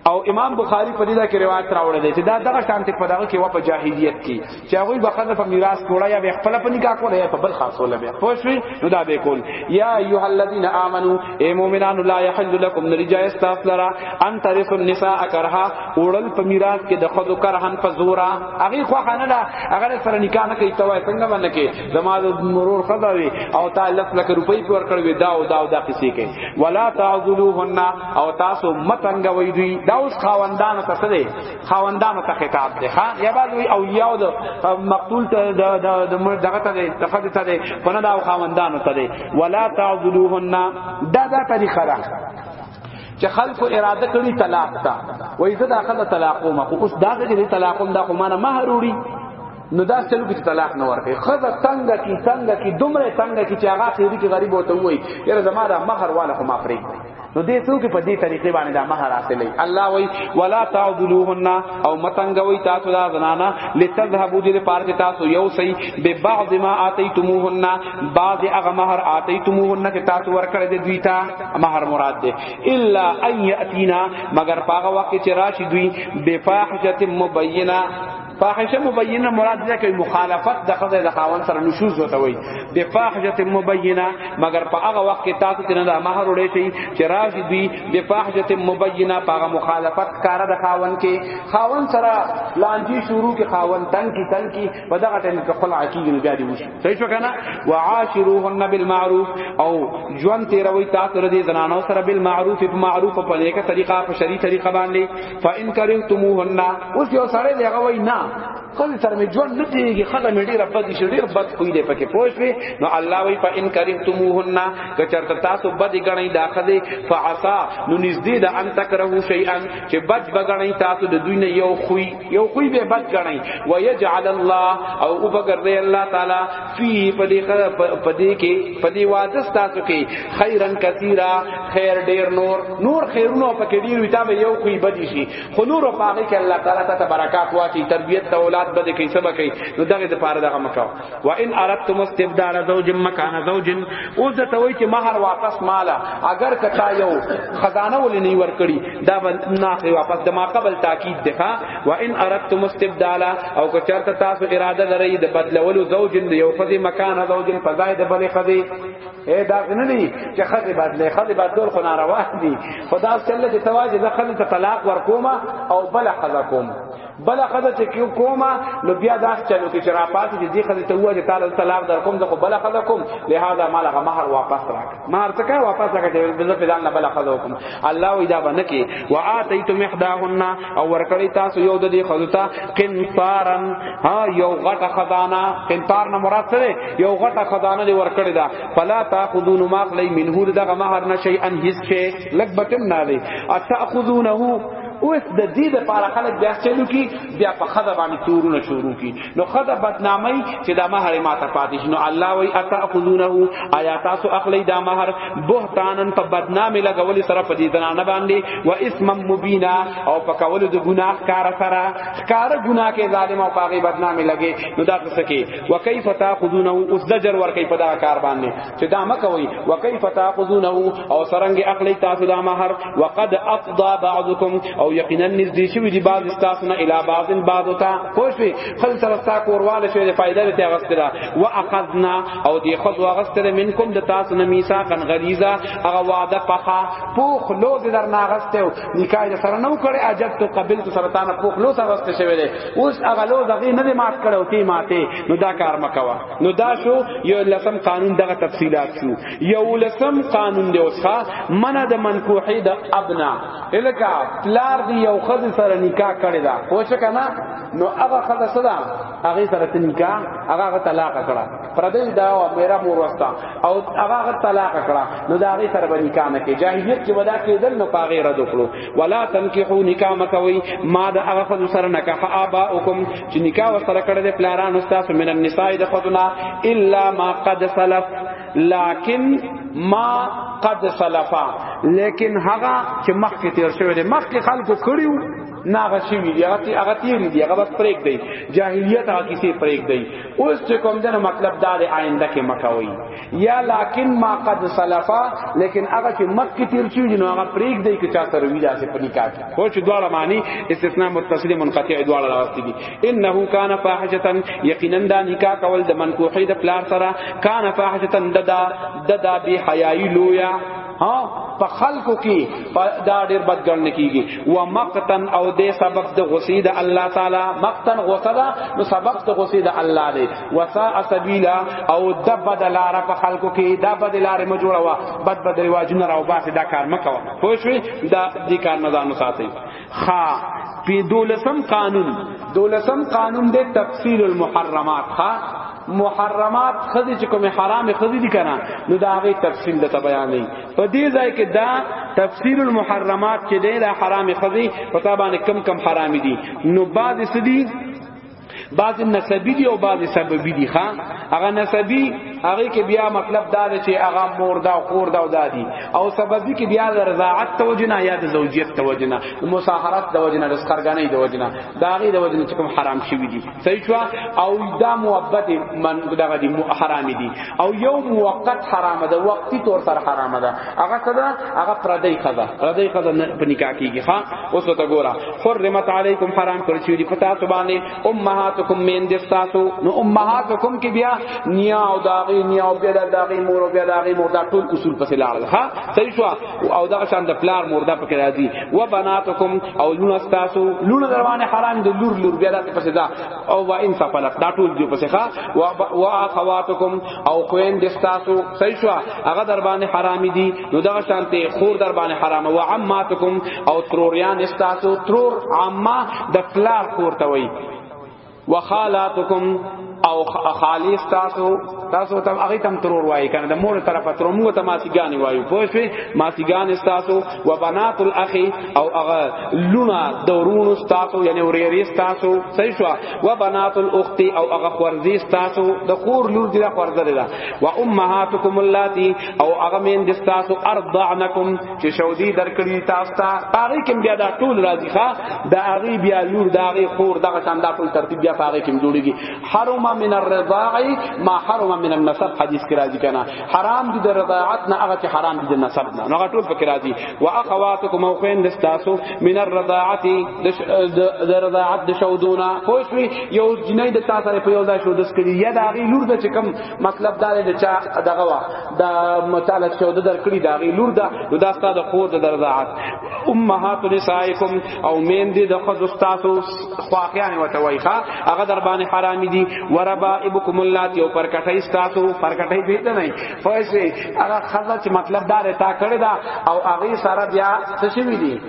او امام بخاری په دې دا کې روایت راوړی دی چې دا دغه شانته په دغه کې و په جاهلیت کې چې هغه به خزه په میراث کوړه یا به خپل په نکاح کوړه یا په بل خاصو لبه پوه شئ نو دا به کول یا ایه الذین آمنو ای مؤمنان لا یحل لكم نرجا استغفرا ان ترث النساء کرها اورل په میراث کې د خزو کرهن په زورا هغه خو خانه دا هغه سره نکاح نه کوي توای څنګه باندې کې زما د مرور خزه او تعالی لک روپۍ پر کړوي دا او دا او دا کسی کې ولا تعذلوهن او تاسو متنګ وای دوی دا اوس خاوندان ته څه دی خاوندان ته خطاب دی ها یا بعد وی اولیاء د مقتول ته د د دغه ته دی تفد ته دی کنه دا خاوندان ته دی ولا تعذلوهن دا دا طریقه ده چې خلکو اراده کړی طلاق تا وای زه دا خلک طلاق ما خو اوس دا چې طلاق دا خو ما نه مہر وړي نو دا سلو کې طلاق نه ورکړي خزه تنگ کی تنگ کی دومره تنگ کی چې هغه خېری کې غریب وته وای یره زما دا مہر والا خو مافرې نو دې څو کې په دې طریقې باندې دا مہر حاصلې الله وای ولا تعذلوهن او متنګوي تاسو دا زنانا لتذهبوا دې پار کې تاسو یو سي به بعض ما اتیتموهن بعض هغه مہر اتیتموهن کې تاسو ورکړې دې دوی ته مہر مراد دې الا ان یاتینا مگر پاغه وخت چې راشي دوی بفاحشه مبینه فاحشه مبینه مراد ده کوي مخالفت د خدای د خاون سره نشوز وته وي به فاحشه مبینه مگر په هغه وخت کې تاسو ته نه مہر وړي شي چې راځي دوی به فاحشه مبینه په هغه مخالفت کار د خاون کې خاون سره لانجی شروع کې خاون تنگ کی تنگ کی په دغه ټیم کې خپل عقیده بیا دی وشي صحیح شو کنه وعاشروهن بالمعروف او ژوند تیروي تاسو ردی زنانو سره بالمعروف په معروف په نیکه طریقه په شری طریقه باندې فإن كرهتموهن اوس یو سره دی هغه وای نه خل سره می ژوند نه دیږي خل می ډیر بد شي ډیر بد کوی دی پکې پوښوي نو الله وای فإن كرهتموهن کچرته تاسو بد غنی دا خدي فعسا نو نږدې ده ان تکرهو شیئا چې بد بغنی تاسو د دوی نه یو خوې یو خوې به بد غنی ويجعل الله او وبګر دی الله تعالی فی پدی قد پدی کی پدی واده ستاسو کی خیرن کثیرا خیر ډیر نور نور خیرونو پکې ډیر وي تا به یو کوي بدی شي خو نور په هغه کې الله تعالی ته برکات واچي تربیت ته اولاد بده کوي سبا کوي نو دغه د پاره دغه مکاو و ان اردتم استبدال زوج مکان زوج او زه ته وای چې مہر واپس مالا اگر کتا یو خزانه ولې نه ور کړی دا نه واپس د ما قبل تاکید ده و ان اردتم استبدالا او که چرته تاسو اراده لرئ د بدلولو زوج د یو خدي مکان زوج په ځای د بلې خدي اے دا نه دي چې خدي بدلې خدي بدلول خو ناروا دي خدا سره چې تواجه د خدي ته طلاق ورکوما او بل خدا کوم بل خدا چې کیو کوما نو بیا داس چلو کې چرا پات دي دي خدي ته وه چې تعالی طلاق در کوم زه خو بل خدا کوم لہذا مال غ مہر واپس راک مہر څه کا واپس راک چې بل په ځان بل خدا کوم الله وې دا باندې کې واتیتم احداهن او ورکړی تاسو یو د دې خدوتا قنطارن ها یو غټه خزانه قنطار نه مراد څه یو غټه خزانه دی ورکړی دا فلا تاخذون ما قلی منه دغه مہر نشی ان هیڅ شی لګ بتم نه دی اتاخذونه اوس د دې لپاره خلک بیا چلو کی بیا په خزه باندې تورونه شروع کی نو خدا بدنامی چې دا مہر ما ته پاتې شنو الله وی اتاخذونه آیا تاسو اخلی دا مہر بهتانن په بدنامی لګول سره په دې زنانه باندې و اسم مبینا او په کول د ګناه کار سره کار ګناه کې ظالم او پاغي بدنامی لګي نو دا څه کې وکيف تاخذونه اوس دجر ور کوي په دا کار باندې چې دا مکوي وکيف تاخذونه او سرنګ اخلي تاسو دا مہر وقد افضى بعضكم او یقینا نزدې شوی دی بعض تاسو نه الی بعض بعض تا پوښي خل سره تا کورواله شوی دی فائدہ ته غسترا واخذنا او دی خود واغستر منکم د تاسو نه میثاقا غلیظا هغه وعده پخا پوخ لو د در ناغسته نکاح د سره نو کړي عجب تو قبل تو سرطان پوخ لو سره غسته شوی دی اوس هغه لو دغه نه مات کړو کی ماته نو دا کار مکوا نو دا شو یو لسم قانون دغه تفصيلات شو یو لسم قانون دی اوسه من د منکوحی د ابنا الکا پلار دی یو خد سره نکاح کړی دا پوښ کنا نو هغه خد صدا هغه سره نکاح هغه طلاق کړه پردې دا او میرا مور واستا او هغه طلاق کړه نو دا هغه سره باندې کام کې جاهلیت کې ودا کې دل نو پاغه رد کړو ولا تنکحو نکاح مکوي ما دا هغه سره نکاح اباؤکم چې نکاح وسره کړی د پلارانو تاسو من النساء د خدنا الا ما قد سلف لكن ما قد سلفا لیکن هغه چې مخکې تیر شوی دی مخکې خلکو کړیو ناغه شي وی هغه تی هغه تیر دی هغه بس پریک دی جاهلیت هغه کیسه پریک دی اوس چې کوم دنه مطلب دار آینده کې مکوي یا لکن ما قد سلفا لیکن هغه چې مخکې تیر شوی دی نو هغه پریک دی چې چا سره وی داسې په نکاح کې خو چې دواړه معنی استثناء متصل منقطع دواړه راوستي دي انه کان فاحشه یقینا دا نکاح کول د منکوحې د پلار سره کان فاحشه ددا ددا بی حیاي لویا ها په خلکو کې دا ډېر بدګرن کیږي و مقتن او دې سبب د غصې د الله تعالی مقتن غصه ده نو سبب د غصې د الله دی وسا سبیلا او د بدلار په خلکو کې دا بدلار مو جوړوا بد بد رواجونه راو باسي دا کار مکو خو شوي دا دې کار نه ځانو ساتي خا پی دولسم قانون دولسم قانون دے تفصیل المحرمات خا محرمات خدي چې کوم حرام خدي دي کنه نو دا غي تفصیل د بیان نه په دې ځای کې دا تفسیر المحرمات چې دی دا حرام خدي په تابانه کم کم حرام دي نو بعد سدي بعض نسبی دی او بعض سببی دی ښا هغه نسبی هغه کې بیا مطلب دا دی چې هغه مور دا او خور دا او دادی او سببی کې بیا د رضاعت توجنه یا د زوجیت توجنه مصاحرت توجنه د سرګنۍ توجنه دا غي توجنه چې کوم حرام شوی دی صحیح شو او دا محبت من دغه دی حرام دی او یو موقت حرام ده وقتی طور سره حرام ده هغه صدا هغه پردی خدا پردی خدا په نکاح کېږي ښا اوس ته ګوره حرمت علیکم حرام کړی شوی دی پتا تو باندې امهاتکم مین د تاسو نو امهاتکم کې بیا نیا او داغي نیا او بیا داغي مور او بیا داغي مور دا ټول اصول پسې لاړل ها صحیح شو او دا شان د پلار مور دا پکې راځي و بناتکم او لون تاسو لون دروانه حرام دی لور لور بیا دا پسې دا او و ان فلت دا ټول دی پسې ښا و اخواتکم او خوین د تاسو صحیح شو هغه در باندې حرام دي نو دا شانته خور در باندې حرام او عماتکم او تروریان استاسو ترور عما د پلار خور ته وای وخالاتکم او خالی تاسو تاسو تم هغه تم ترور وای کنه د مور طرفه تر موږ ته ماسیګانی وای پوه شئ ماسیګان تاسو و بنات الاخ او هغه لونه دورون تاسو یعنی وریری تاسو صحیح شو و بنات الاخت او هغه خورزی تاسو د خور لور دی خورزه ده و امهاتکم اللاتی او هغه مين د تاسو ارضعنکم چې شودي درکړي تاسو ته هغه کې بیا دا ټول راځي ښا دا هغه بیا لور دا هغه خور دا شان دا ټول ترتیب بیا هغه کې جوړيږي حرم من الرضاع ما حرم من النسب حدیث کې راځي کنه حرام دي د رضاعت نه هغه چې حرام دي د نسب نه هغه ټول پکې راځي واخواتکم او خوين د تاسو من الرضاعت د رضاعت د شودونه خوښوي یو جنې د تاسو په یو ځای شو د سکړي یا دا هغه لور د چې کم مطلب دا دی چې دغه وا د مطالعه چې د درکړي دا غي لور دا نو دا ستاسو د خور د درزاعت امهات نسائکم او مین دي د خود استادو خواخیان وته وایخه هغه در باندې حرام دي وربائبکم اللات یو پر کټه استادو پر کټه دې ته نه فوسه هغه خزه چې مطلب دا رتا کړی دا او هغه سره بیا څه شي دي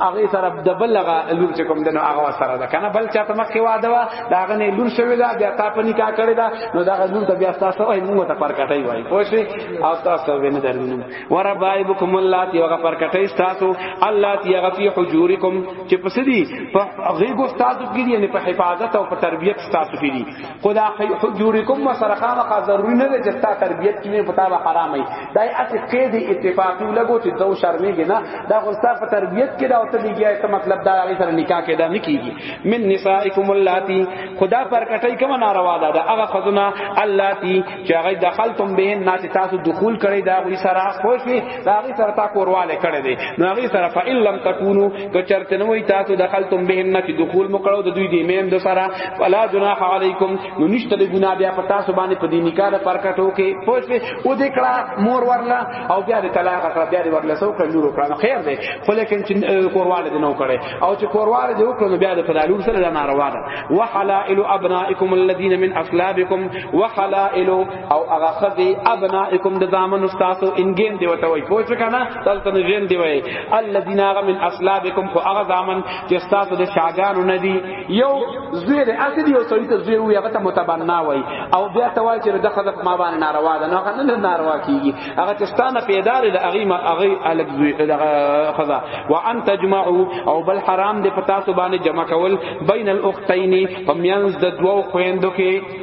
هغه سره د بلغه لور چې کوم دنو هغه سره ده کنه بل چاته مخ واده وا دا هغه نه لور شوی دا بیا تا په نکاح کړی دا نو دا لور ته بیا تاسو وای موږ ته پر کټای وای خو شي او تاسو وینې درنو ور بایبکم الله تی هغه پر کټای تاسو الله تی هغه فی حجورکم چې پس دی په غیګو تاسو کې دی نه په حفاظت او په تربیت تاسو کې دی خدا حجورکم مسرخه مخه ضروری نه ده چې تاسو تربیت کې نه پتا به حرامه دا اسی قید اتفاقی لګو چې دو شرمېږي نه دا خو ستاسو په تربیت کې دا او ته دیږي ته مطلب دا هغه سره نکاح کې دا نکېږي من نسائکم اللاتی خدا پر کټی کوم ناروا ده دا هغه خزونه اللاتی چې هغه دخلتم به نه چې تاسو دخول کړی دا وی سره خوشي دا هغه سره تا کورواله کړی دی نو هغه سره فإن لم تکونو که چرته نو تاسو دخلتم به نه چې دخول مکړو د دوی دی میم د سره ولا جناح علیکم نو نشته د ګنا بیا په تاسو باندې په دې نکاح د پرکټو کې پوه شئ او دې کړه مور ورلا او بیا د طلاق کړه بیا د ورلا سو کړه نور کړه خیر دی خو لیکن چې کورواله دې نو کړي او چې کورواله دې وکړه بیا د طلاق سره د ناروا ده وحلائل ابنائکم الذين من اصلابکم وحلائل او هغه خدي ابنائکم د زامن استاسو انګین دی وته وای پوه شئ کنه تلته نه جن دی وای الذين من اصلابکم خو هغه زامن چې استاسو د شاګانو نه دي یو زوی دی اصل یو سړی ته زوی وي هغه ته متبنا وای او بیا ته وای چې د خزه په ما باندې ناروا ده نو هغه نه ناروا کیږي هغه چې ستانه پیدا لري د هغه ما هغه الګ زوی دغه خزه وان تجمعوا او بل حرام دی په تاسو باندې جمع کول بین الاختین په میانز د دوو خويندو کې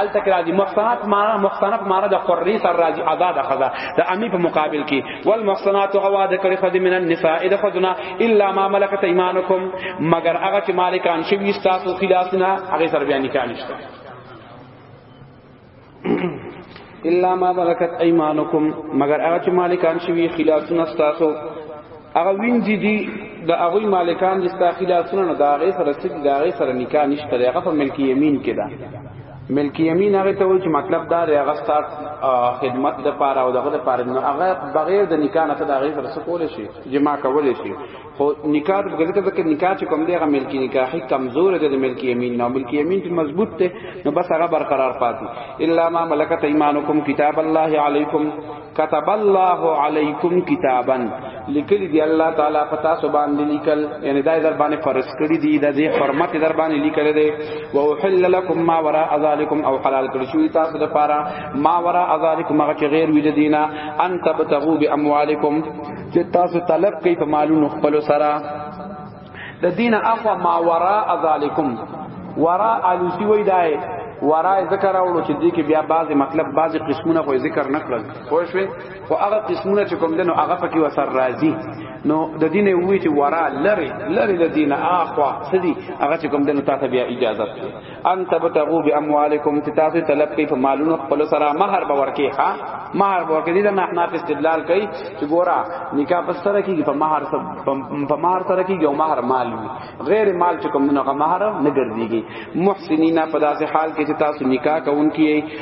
ال تک راضی محسنات مارا محسنات مارا د قری سر راضی آزاد خدا د امی په مقابل کی والمحسنات غواد کړي خدای من النساء د خدنا الا ما ملکت ایمانکم مگر هغه چې مالکان شوی تاسو خلاص نه هغه سر بیان نکاح نشته الا ما ملکت ایمانکم مگر هغه چې مالکان شوی خلاص نه تاسو هغه وینځي دي د هغه مالکان دي استاخیلا سنن دا هغه سره سړي دا هغه سره نکاح نشته هغه په ملکی یمین کې ده ملکی یمین هغه ته وایي چې مطلب دا دی هغه ستات خدمت د پاره او دغه د پاره نو هغه بغیر د نکاح نه ته دا هغه سره سکول شي جما کول شي خو نکاح د ګذکر ته نکاح چې کوم دی هغه ملکی نکاح هی کمزور دی د ملکی یمین نو ملکی یمین ته مضبوط دی نو بس هغه برقرار پاتې الا ما ملکت ایمانکم کتاب الله علیکم كتب الله عليكم كتابا لیکل دی الله تعالی پتا سو باندې لیکل یعنی دا در باندې فرض کړی دی د دې حرمت در باندې لیکل دی او حل لكم ما وراء ذلكم او حلال کړی شو تاسو د پاره ما وراء ذلكم هغه چې غیر وی دینا ان تبتغوا باموالکم چې تاسو طلب کوي په مالونو خپل سره د دین اخوا ما وراء ذالکم وراء الوسی وای دای وراء ذکر اورو چې دې کې بیا بعض مطلب بعض قسمونه خو ذکر نکړل خو شوي خو هغه قسمونه چې کوم دنو هغه پکې وسر راځي نو د دین وی چې وراء لری لری د دین اخوا سدي هغه چې کوم دنو تاسو بیا اجازه ان تبتغوا باموالکم چې تاسو طلب کوي په مالونو خپل سره مہر به ورکې ها مہر به ورکې دي نه احناف استدلال کوي چې ګورا نکاح پر سره کیږي په مہر په مہر سره کیږي او مہر مال وي غیر مال چې کوم نه مہر نه ګرځيږي محسنینا په داسې حال کې چې تاسو نکاح کوونکی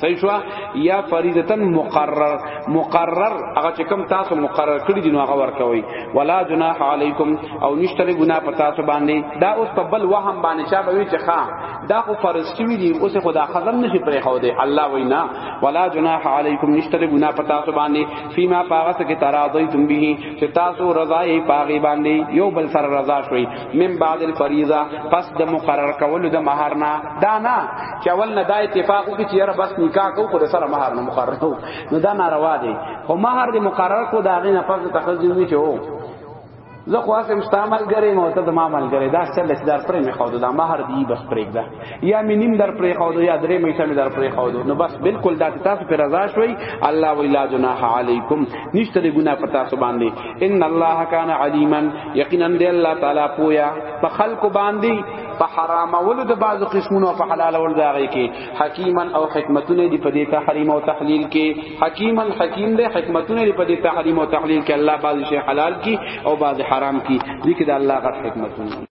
صحیح شو یا فریضتا مقرر مقرر هغه چې کوم تاسو مقرر کړی دی نو هغه ورکوي ولا جناح علیکم او نشته ګنا په تاسو باندې دا اوس په بل وهم باندې چا به وی چې ښا دا خو فرض شوی دی اوس خدا خزم نشي پرې خو دی الله وینا ولا جناح علیکم نشته ګنا په تاسو باندې فیما پاغه څه کې تراضیتم به چې تاسو رضا یې پاغه باندې یو بل سره رضا شوي من بعد الفریضه پس د مقرر کولو د مہر نه دا نه چې اول نه دا اتفاق وکړي چې یاره بس نکاح کو خو سره مہر نه مقرر کو نو دا ناروا دی خو مہر دې مقرر کو دا غي نه پس تخزي وی چې هو زه خو اسم استعمال غرې مو ته ما عمل غرې دا څه لچ در پرې مې خو دا مہر دی بس پرېګ دا یا مې نیم در پرې خو یا درې مې سم در پرې خو نو بس بالکل دا تاسو پر رضا شوي الله ولا جناح علیکم نشته دې ګناه پتا سو باندې ان الله کان علیما یقینا دې الله تعالی پویا په خلق باندې په حرامولو د بعضو قسمونو او په حلالولو د هغې کې حکیما او حکمتونه دي په دې تحریم او تحلیل کې حکیما حکیم دی حکمتونه دي په دې تحریم او تحلیل کې الله بعضې شی حلال کی او بعضې حرام کی دې کې د الله غټ حکمتونه